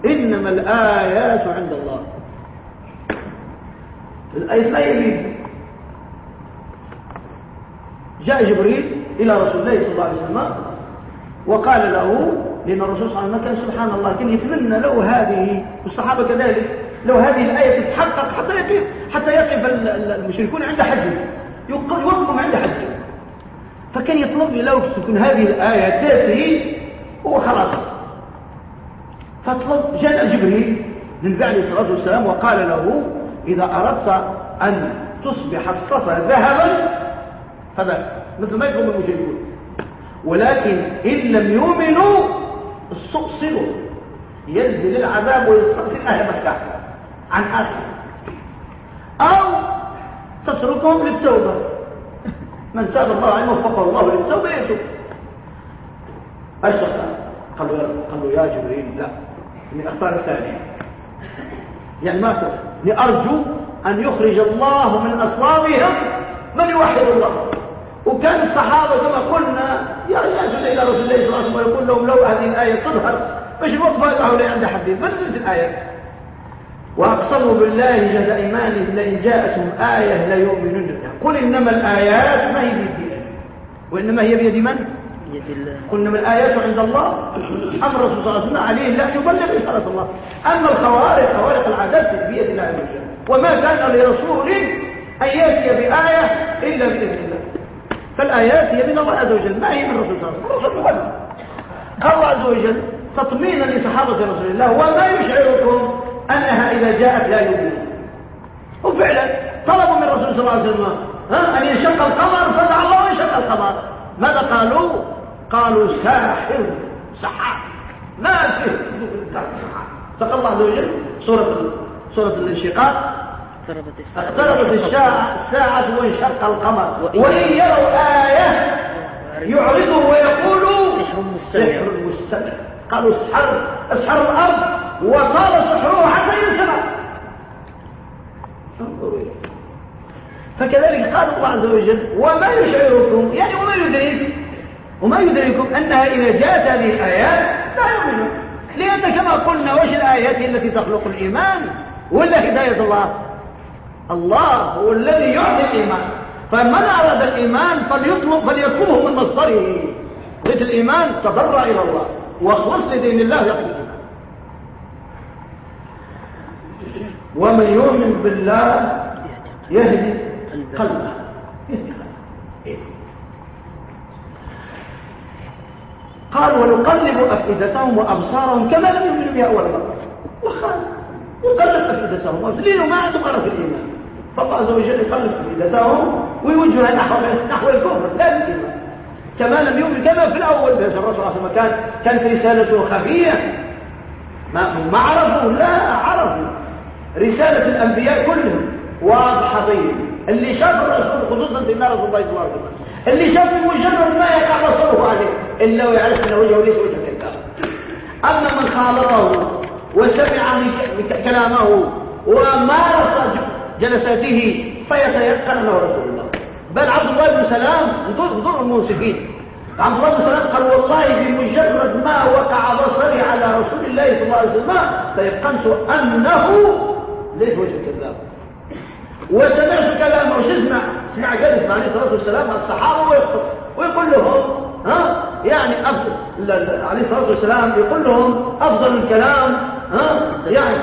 إنما الآيات عند الله. يريد جاء جبريل إلى رسول الله صلى الله عليه وسلم وقال له لأن الرسول صلى الله عليه وسلم سبحان الله كان يتمنى لو هذه والصحابة كذلك لو هذه الآية تتحقق حتى يقف حتى يقف المشركون عند حج يوقفهم عند حج فكان يطلب لو تكون هذه الآية تأتي وخلاص فطلب جاء جبريل من عليه الصلاة والسلام وقال له إذا أردت أن تصبح الصفا ذهبا فذا مثل ما يقول المشركون ولكن إن لم يؤمنوا استؤصلوا. ينزل العذاب ويستأصل أهل مكة عن آخر. أو تتركهم للتوبة. من تاب الله عنه وفقه الله للتوبة يتوب. يا, قالوا يا جبريل لا. من أخطار الثانية. يعني ما تفعل لأرجو أن يخرج الله من أصلابهم من يوحد الله. وكان الصحابة كما قلنا يأتون إلى رسول الله صلى الله عليه وسلم. ويقول لهم لو هذه الآية تظهر مش الوقفة هؤلاء عند حدين فنزلت الآية. وأقسموا بالله جد إيمانهم لئن جاءتهم آية بها. قل إنما الآيات ما هي بيد وإنما هي بيد من؟ بيد الله. قل إنما الآيات عند الله. أمر الرسول صلى الله عليه وسلم عليه لا يبلغ رسالة الله. أما الخوارق خوارق العادات بيد الله عز وجل. وما كان لرسول أن يأتي بآية إلا بإذن الله. فالآيات هي من الله عز وجل ما هي من الرسول صلى الله عليه وسلم. الله عز وجل تطمينا لصحابة رسول الله وما يشعركم أنها إذا جاءت لا يؤمنون. وفعلا طلبوا من الرسول صلى الله عليه وسلم ها أن ينشق القمر فدعا الله ينشق القمر. ماذا قالوا؟ قالوا ساحر سحار ما فيه سحار الله عز وجل سورة سورة الانشقاق. اقتربت الساعة. الساعة وانشق القمر. وإن يروا آية يعرضوا ويقولوا سحر مستمر قالوا اسحر اسحر الأرض. وقال سحره حتى ينسمع فكذلك قال الله عز وجل وما يشعركم. يعني وما يدريك. وما يدريكم أنها إذا جاءت هذه الآيات لا يؤمنون لأن كما قلنا وش الآيات التي تخلق الإيمان؟ ولا هداية الله؟ الله هو الذي يعطي الإيمان. فمن أراد الإيمان فليطلب فليطلبه من مصدره. مثل الإيمان تضرع إلى الله. واخلص لدين الله يقضي ومن يؤمن بالله يهدي قلبه. قال ونقلب أفئدتهم وأبصارهم كما لم يؤمنوا بها أول مرة. وخلاص يقلب أفئدتهم. ليه ما عندهم في الإيمان. فالله عز وجل يقلب أفئدتهم ويوجهها نحو نحو الكفر لا الإيمان كما لم يؤمن كما في الأول بس الرسول عليه وسلم كان كانت رسالته خفية. ما ما عرفوا لا عرفوا رسالة الأنبياء كلهم واضحة طيب اللي شاف الرسول خصوصا سيدنا رسول الله صلى الله عليه وسلم. اللي شاف مجرد ما يقع بصره عليه إلا ويعرف أنه وجهه ليس وجه كذاب أما من خالطه وسمع كلامه ومارس جلساته فيتيقن أنه رسول الله. بل عبد الله بن سلام انظر المنصفين. عبد الله بن سلام قال والله بمجرد ما وقع بصري على رسول الله صلى الله عليه وسلم تيقنت أنه ليس وجه كذاب وسمعت كلامه وش اسمع؟ سمع جلس عليه الصلاة والسلام الصحابة ويخطب ويقول لهم ها؟ يعني افضل عليه الصلاة والسلام يقول لهم أفضل الكلام ها؟ يعني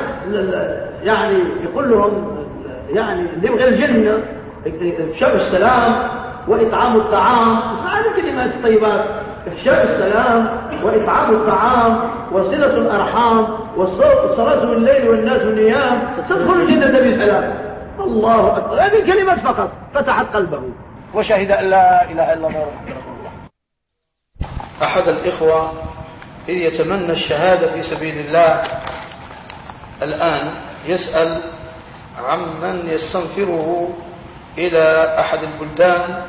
يعني يقول لهم يعني غير الجنه افشاء السلام وإطعام الطعام. اسمع هذه الكلمات الطيبات. افشاء السلام وإطعام الطعام وصلة الأرحام والصلاه بالليل والناس نيام تدخل الجنة بسلام الله أكبر. هذه الكلمات فقط. فتحت قلبه. وشهد أن لا إله إلا الله رسول الله أحد الإخوة إذ يتمنى الشهادة في سبيل الله الآن يسأل عمن يستنفره إلى أحد البلدان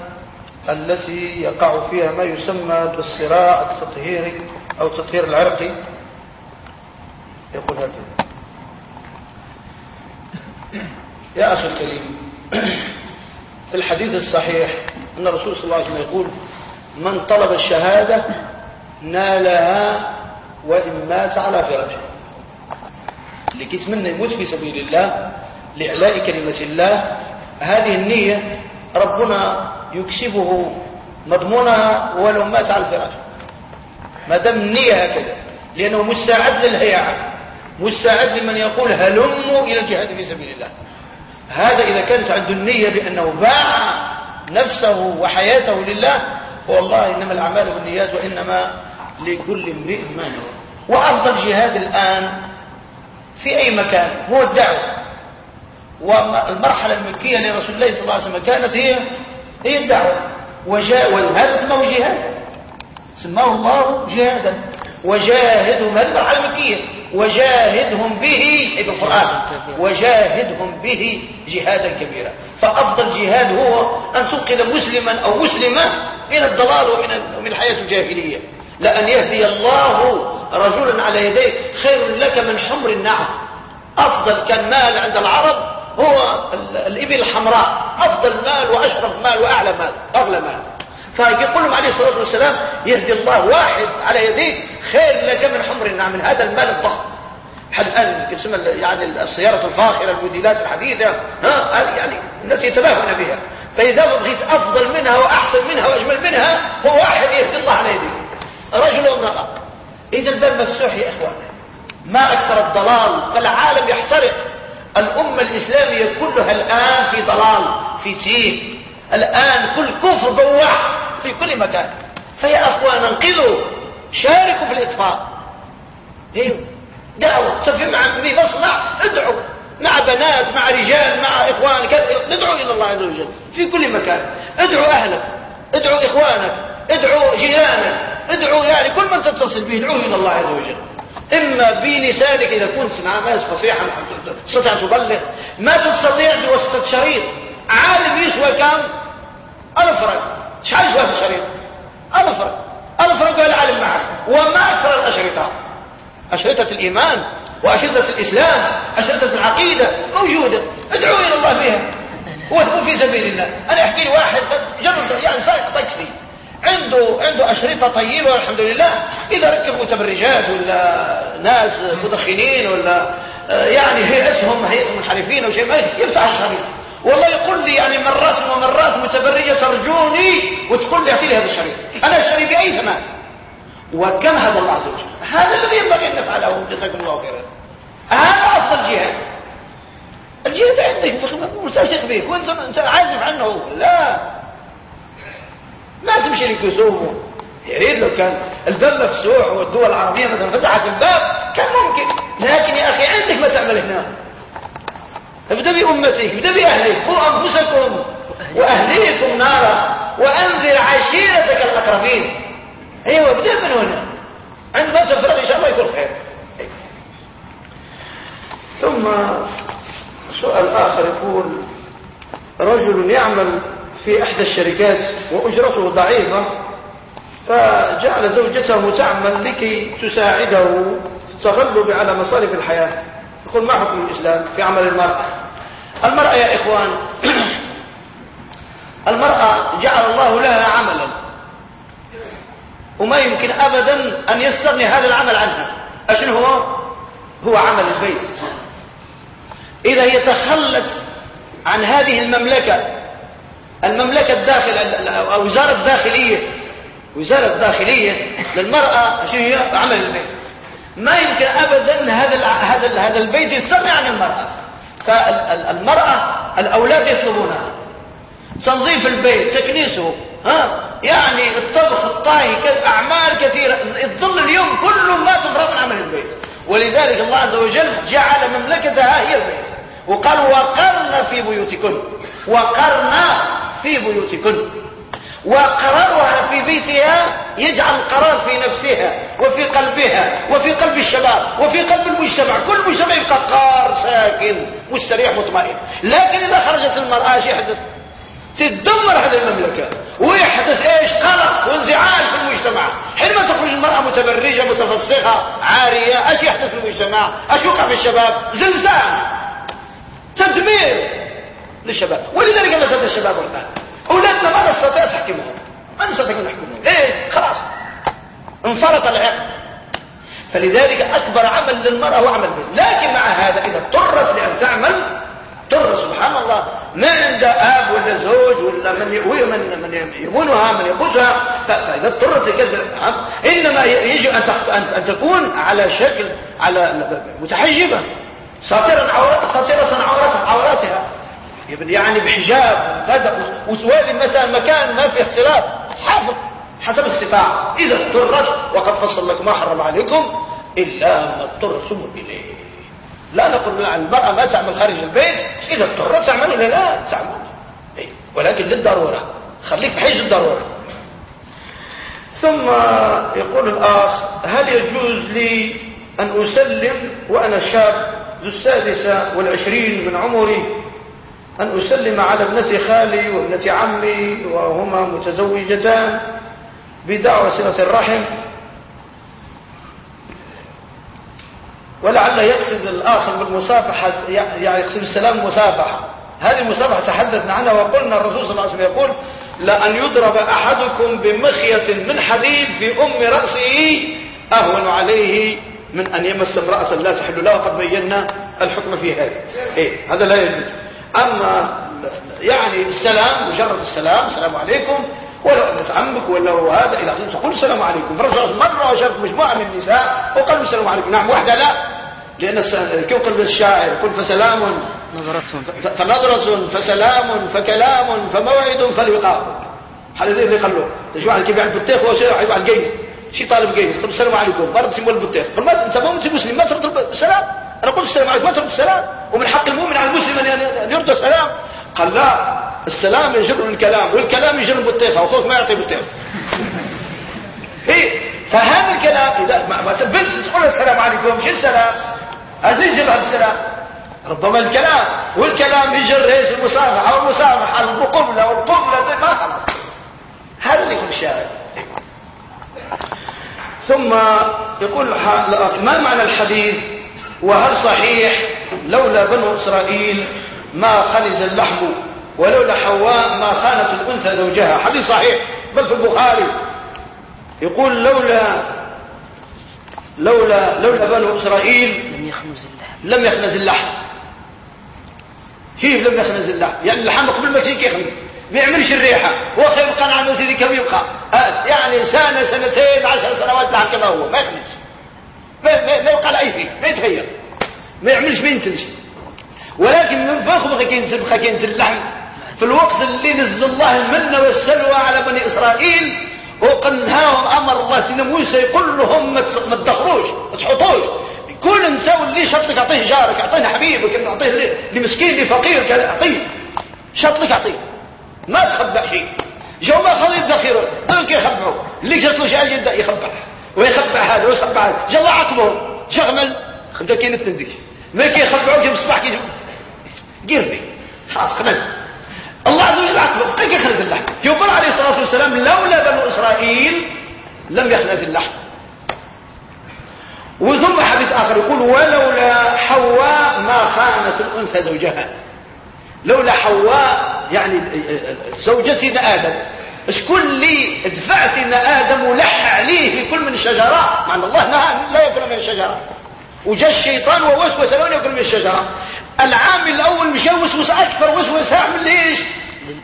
التي يقع فيها ما يسمى بالصراع التطهيري أو التطهير العرقي يقول هكذا يا أخي الكريم في الحديث الصحيح أن الرسول صلى الله عليه وسلم يقول من طلب الشهادة نالها وإن مات على فراشه. اللي كيتمنى يموت في سبيل الله لإعلاء كلمة الله هذه النية ربنا يكسبه مضمونها ولو مات على الفراش ما دام النية هكذا لأنه مستعد للهياعة مستعد لمن يقول هلموا إلى الجهاد في سبيل الله. هذا إذا كانت عنده النية بأنه باع نفسه وحياته لله فوالله إنما الأعمال بالنيات وإنما لكل امرئ ما نوى. وأفضل جهاد الآن في أي مكان؟ هو الدعوة. والمرحلة المكية لرسول الله صلى الله عليه وسلم كانت هي هي الدعوة. وجاء وهذا سماه جهاد. سماه الله جهادا. وجاهدهم هذه المرحلة المكية وجاهدهم به في القرآن؟ وجاهدهم به جهادا كبيرا. فأفضل جهاد هو أن تنقذ مسلما أو مسلمة من الضلال ومن من الحياة الجاهلية. لأن يهدي الله رجلا على يديه خير لك من حمر النعم. أفضل كان مال عند العرب هو الإبل الحمراء. أفضل مال وأشرف مال وأعلى مال أغلى مال. فيقول لهم عليه الصلاة والسلام يهدي الله واحد على يديك خير لك من حمر النعم من هذا المال الضخم. حد الآن يسمى يعني السيارة الفاخرة الموديلات الحديثة ها؟ يعني الناس يتباهون بها. فإذا بغيت أفضل منها وأحسن منها وأجمل منها هو واحد يهدي الله على يديك رجل وامرأة إذا الباب مفتوح يا إخوان. ما أكثر الضلال فالعالم يحترق. الأمة الإسلامية كلها الآن في ضلال في تيه الآن كل كفر بواح في كل مكان. فيا أخوان انقذوا. شاركوا في الإطفاء. أيوه دعوة. سفي مع بمصنع ادعوا. مع بنات مع رجال مع إخوان. ندعو إلى الله عز وجل في كل مكان. ادعوا أهلك. ادعوا إخوانك. ادعوا جيرانك. ادعوا يعني كل من تتصل به. ادعوه إلى الله عز وجل. إما بلسانك إذا كنت ناس فصيحا تستطيع تبلغ. ما تستطيع بواسطة شريط عالم يسوى كم ألف شحال يسوى هذا الشريط ألف ألف رجل العالم معك. وما أكثر الأشرطة. أشرطة الإيمان وأشرطة الإسلام أشرطة العقيدة موجودة. ادعوا إلى الله بها وفي سبيل الله. أنا أحكي لي واحد جرب يعني سائق تاكسي عنده عنده أشرطة طيبة والحمد لله. إذا ركب متبرجات ولا ناس مدخنين ولا آه، يعني هيئتهم هيئة منحرفين أو شيء ما يفتح الشريط. والله يقول لي يعني مرات ومرات متبرجة ترجوني وتقول لي اعطي لي هذا الشريط. أنا اشتري باي ثمن؟ وكم هذا الله عز وجل؟ هذا الذي ينبغي أن نفعله جزاكم الله خيرا. هذا افضل جهاد الجهاد عندك ملتصق بك. وانت عازف عنه. لا. ما تمشي لكسوفه يا ريت لو كان الباب مفتوح والدول العربية مثلا فتحت الباب كان ممكن. لكن يا أخي عندك ما تعمل هنا. ابدأ بأمتك ابدأ بأهلك. قوا أنفسكم وأهليكم نارا وأنذر عشيرتك الأقربين. أيوة ابدأ من هنا. عندما تفرغ إن شاء الله يكون خير. ثم سؤال آخر يقول رجل يعمل في إحدى الشركات وأجرته ضعيفة فجعل زوجته تعمل لكي تساعده في التغلب على مصارف الحياة. يقول ما حكم الإسلام في عمل المرأة؟ المرأة يا إخوان المرأة جعل الله لها عملا وما يمكن أبدا أن يستغني هذا العمل عنها. أشنو هو؟ هو عمل البيت. إذا هي تخلت عن هذه المملكة المملكة الداخل أو وزارة الداخلية وزارة الداخلية للمرأة شو هي؟ عمل البيت. ما يمكن أبدا هذا هذا هذا البيت يستغني عن المرأة. فالمرأة الأولاد يطلبونها. تنظيف البيت تكنيسه ها؟ يعني الطبخ الطاهي أعمال كثيرة. تظل اليوم كله ما تفرغ من عمل البيت. ولذلك الله عز وجل جعل مملكتها هي البيت. وقال وقرن في بيوتكن. وقرن في بيوتكن. وقرارها في بيتها يجعل القرار في نفسها وفي قلبها وفي قلب الشباب وفي قلب المجتمع. كل مجتمع يبقى قار ساكن مستريح مطمئن. لكن إذا خرجت المرأة إيش يحدث؟ تدمر هذه المملكة. ويحدث إيش؟ قلق وانزعاج في المجتمع. حينما تخرج المرأة متبرجة متفسخة عارية إيش يحدث في المجتمع؟ إيش يوقع في الشباب؟ زلزال. تدمير للشباب. ولذلك نسأل الشباب والآن أولادنا ما نستطيع تحكمهم ما نستطيع نحكمهم ليه خلاص. انفرط العقد فلذلك أكبر عمل للمرأة هو عمل بيت لكن مع هذا إذا اضطرت لأن تعمل اضطر سبحان الله. ما عند أب ولا زوج ولا من من من يمونها من يبوسها فإذا اضطرت لكذا إنما يجب أن أن تكون على شكل على متحجبة. ساطرا عورتها ساطرة عورتها عوراتها يعني بحجاب كذا وهذه مثلا مكان ما في اختلاف. حافظ حسب استطاعة. إذا اضطرت وقد فصل لكم ما حرم عليكم إلا ما اضطرتم إليه. لا نقول لا المرأة ما تعمل خارج البيت. إذا اضطرت تعمل ولا لا؟ تعمل. إيه، ولكن للضرورة. خليك في حيز الضرورة. ثم يقول الآخ هل يجوز لي أن أسلم وأنا شاب ذو السادسة والعشرين من عمري؟ أن أسلم على ابنة خالي وابنة عمي وهما متزوجتان بدعوة صلة الرحم. ولعل يقصد الآخر بالمصافحة يعني يقصد السلام مصافحة. هذه المصافحة تحدثنا عنها وقلنا الرسول صلى الله عليه وسلم يقول لأن يضرب أحدكم بمخية من حديد في أم رأسه أهون عليه من أن يمس امرأة لا تحل له. وقد بينا الحكم في هذا. إيه هذا لا يجوز. أما يعني السلام مجرد السلام السلام عليكم ولو ابنة عمك ولا هو هذا إلى آخره تقول السلام عليكم. فرجل مرة وشافت مجموعة من النساء وقالوا السلام عليكم. نعم واحدة لا. لأن كيف قال الشاعر يقول فسلام فنظرة فسلام فكلام فموعد فلقاء حال ذي اللي قالوا شو واحد كيف البطيخ هو شيء يعرف الجيش شي طالب جيش طب السلام عليكم. برد سمو البطيخ. ما انت مو مسلم ما ترد السلام. أنا قلت السلام عليكم ما ترد السلام. ومن حق المؤمن على المسلم أن يرد السلام. قال لا السلام يجر الكلام والكلام يجر البطيخه واخوك ما يعطي بطيخ إيه فهذا الكلام إذا ما بنت تقول السلام عليكم شو السلام؟ هذا يجر هذا السلام. ربما الكلام والكلام يجر إيش؟ المصافحة والمصافحة القبلة والقبلة ما خلاص هذا اللي يكون شاهد ثم يقول ما معنى الحديث؟ وهل صحيح لولا بنو إسرائيل ما خلز اللحم ولولا حواء ما خانت الأنثى زوجها؟ حديث صحيح بل في البخاري. يقول لولا لولا لولا بنو إسرائيل لم يخنز اللحم. لم يخنز اللحم. كيف لم يخنز اللحم؟ يعني اللحم قبل ما تيجي يخنز. ما يعملش الريحة. وخير كان على المسجد كم يبقى؟ يعني سنة سنتين عشر سنوات لحم كما هو ما يخنز. ما, يبقى له فيه ما يتغير ما يعملش ما ينتنش ولكن من فوق بقى كينزل بقى كينزل اللحم. في الوقت اللي نزل الله المن والسلوى على بني إسرائيل وقنهاهم أمر الله سيدنا موسى يقول لهم ما تدخروش ما تحطوش. كل انسان اللي شطلك أعطيه جارك اعطيه حبيبك أعطيه لمسكين لفقير أعطيه. شطلك أعطيه. ما تخبع شيء. جو ما خلي يدخروا دول يخبعوا اللي شطلوا شيء يبدا يخبع ويخبع هذا ويخبع هذا. الله عاقبهم شغمل انت كي تندك. ما كيخبعوك بصباح كي قرني خلاص خنز الله عز وجل عاقبهم كي يخرز اللحم يقول عليه الصلاة والسلام لولا بنو إسرائيل لم يخنز اللحم وثم حديث آخر يقول ولولا حواء ما خانت الأنثى زوجها. لولا حواء يعني زوجة سيدنا آدم. شكون اللي دفع سيدنا آدم ولح عليه كل من الشجرات مع أن الله نهى لا يأكل من الشجرة. وجاء الشيطان ووسوس له يأكل من الشجرة. العامل الأول مشى وسوس أكثر وسوسة من ليش؟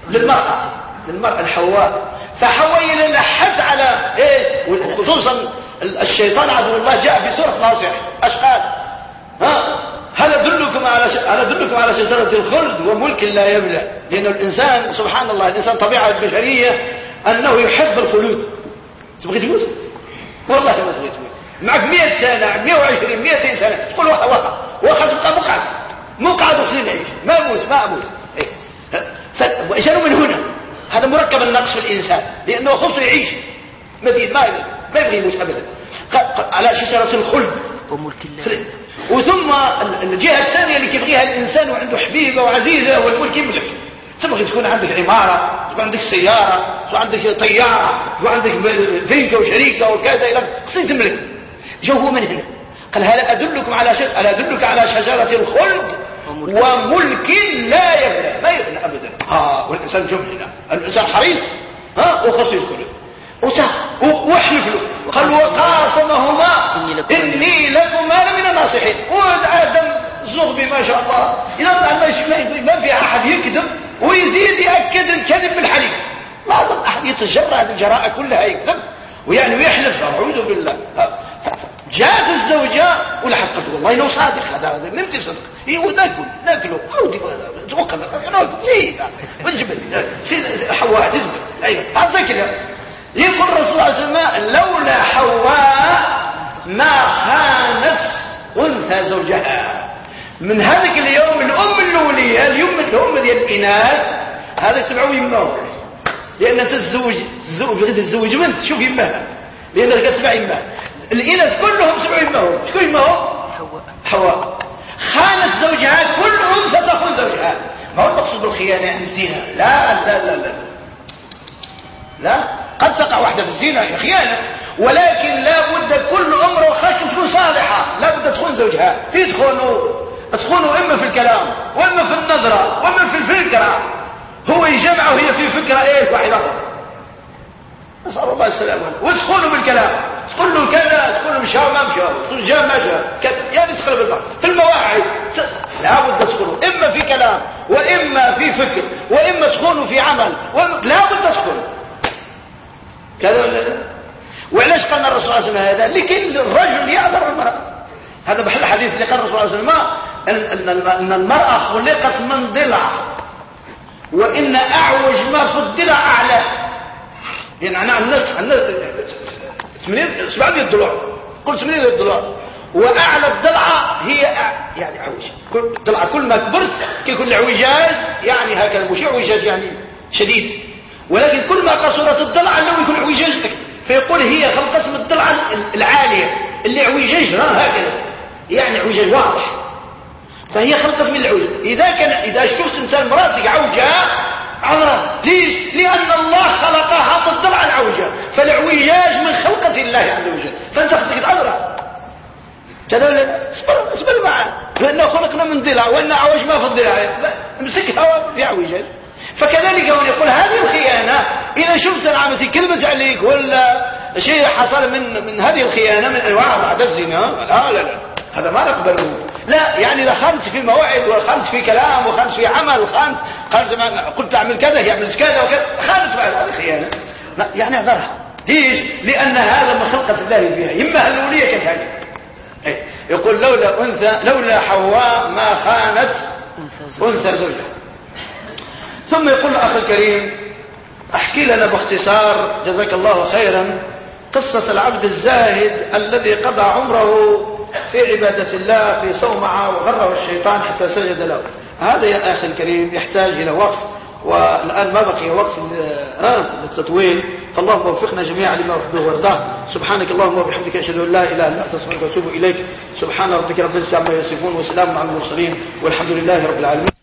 للمرأة للمرأة الحواء. فحواء لحت على إيه وخصوصا الشيطان عدو الله جاء في سورة ناصح. إيش قال ها؟ هل أدلكم على ش... هل أدلكم على شجرة الخلد وملك لا يبلى لأن الإنسان سبحان الله الإنسان طبيعة البشرية أنه يحب الخلود. تبغي تموت؟ والله ما تبغي تموت. معك 100 سنة 120 200 سنة تقول وخا وخا وخا تبقى مقعد. مقعد وخلينا نعيش ما أموت ما أموت. إيه. فشنو من هنا؟ هذا مركب النقص في الإنسان لأنه خصه يعيش. ما ما ما يبغي يموت ابدا. على شجرة الخلد. وملك الله. وثم الجهة الثانية اللي كيبغيها الإنسان وعنده حبيبة وعزيزة هو الملك يملك. تبغي تكون عندك عمارة تكون عندك سيارة تكون عندك طيارة تكون عندك فينكه وشريكة وكذا إلى خصك تملك. جو هو من هنا؟ قال هل أدلكم على شجره هل أدلك على شجرة الخلد وملك لا يبلى؟ ما يبلى ابدا. ها والإنسان جو هنا. الإنسان حريص ها وخص يدخل وإحلف له. قال وقاسمهما إني لكما لمن الناصحين وآدم زغبي ما شاء الله. إذا ما في أحد يكذب ويزيد يأكد الكذب بالحليف لا أظن أحد يتجرأ هذه الجراءة كلها يكذب. ويعني ويحلف. أعوذ بالله. جاءت الزوجة ولا حد قلت والله انه صادق هذا هذا ما يمكن صدق. إيه وناكل ناكله عودي توكل ناكل. حواء تزبل أيوه. هذا كذا يقول الرسول صلى الله عليه وسلم لولا حواء ما خانت انثى زوجها. من هذاك اليوم الأم الأولية اليوم الام ديال الإناث هذا تبعوا يماه لأن تزوج تزوج غير تزوج بنت شوف يماه لأن كتبع يماه الإناث كلهم تبعوا يماه شكون يماه حواء. حواء. خانت زوجها كل أنثى تخون زوجها. ما هو المقصود بالخيانة؟ يعني الزنا. لا لا لا لا, لا. قد تقع واحدة في الزنا خيانة ولكن لا بد كل امرأة وخاصة تكون صالحة. لا بد تخون زوجها. في تخونوا. إما في الكلام وإما في النظرة وإما في الفكرة. هو يجمع وهي في فكرة إيه؟ واحدة. نسأل الله السلامة. وتخونوا بالكلام. تقول له كذا تقول له مشى ما مشى تقول جاء ما جاء. يعني تقلب البعض في المواعيد. لا بد تخونوا. إما في كلام وإما في فكر وإما تخونوا في عمل لا بد تخونوا. كذا ولا لا؟ وعلاش قال الرسول صلى الله عليه وسلم هذا؟ لكي الرجل يعذر المرأة. هذا بحال الحديث اللي قال الرسول صلى الله عليه وسلم ان المرأة خلقت من ضلع. وإن أعوج ما في الضلع أعلى. يعني أنا عندنا عندنا 80 700 دولار قل 800 دولار وأعلى الضلعة هي يعني عوج كل ضلعه كل ما كبرت كيكون العوجاج يعني هكذا مش عوجاج يعني شديد. ولكن كل ما قصرت الضلع أنه يكون اعوجاج فيقول هي خلقت من الضلع العالية. اللي اعوجاج هكذا. يعني اعوجاج واضح. فهي خلقت من العوج إذا كان إذا شفت إنسان مراسك عوجة عذرا ليش؟ لأن الله خلقها بالضلع العوجة. فالعوجاج من خلقة الله عز وجل. فأنت خصك تعذرها كذا اصبر اصبر معه لأنه خلقنا من ضلع وأن عوج ما في الضلع امسكها في عوجاج فكذلك من يقول هذه الخيانة إذا شفت العمسي كلمة عليك ولا شيء حصل من من هذه الخيانة من أنواع بعد الزنا؟ لا لا لا. هذا ما نقبله. لا يعني إذا خلت في موعد وخلت في كلام وخلت في عمل خلت قلت أعمل كذا يعمل كذا وكذا خلت بعد هذه خيانة يعني أعذرها. ليش؟ لأن هذا من خلقة الله فيها. إما الأولية كذلك؟ إيه. يقول لولا أنثى لولا حواء ما خانت أنثى زوجها. ثم يقول الأخ الكريم أحكي لنا باختصار جزاك الله خيرا قصة العبد الزاهد الذي قضى عمره في عبادة الله في صومعة وغره الشيطان حتى سجد له. هذا يا أخي الكريم يحتاج إلى وقت والآن ما بقي وقت للتطويل. فاللهم وفقنا جميعا لما وحده وارضاه سبحانك اللهم وبحمدك أشهد أن لا إله إلا أنت أستغفرك وأتوب إليك. سبحان ربك رب العزة عما يصفون وسلام على المرسلين والحمد لله رب العالمين.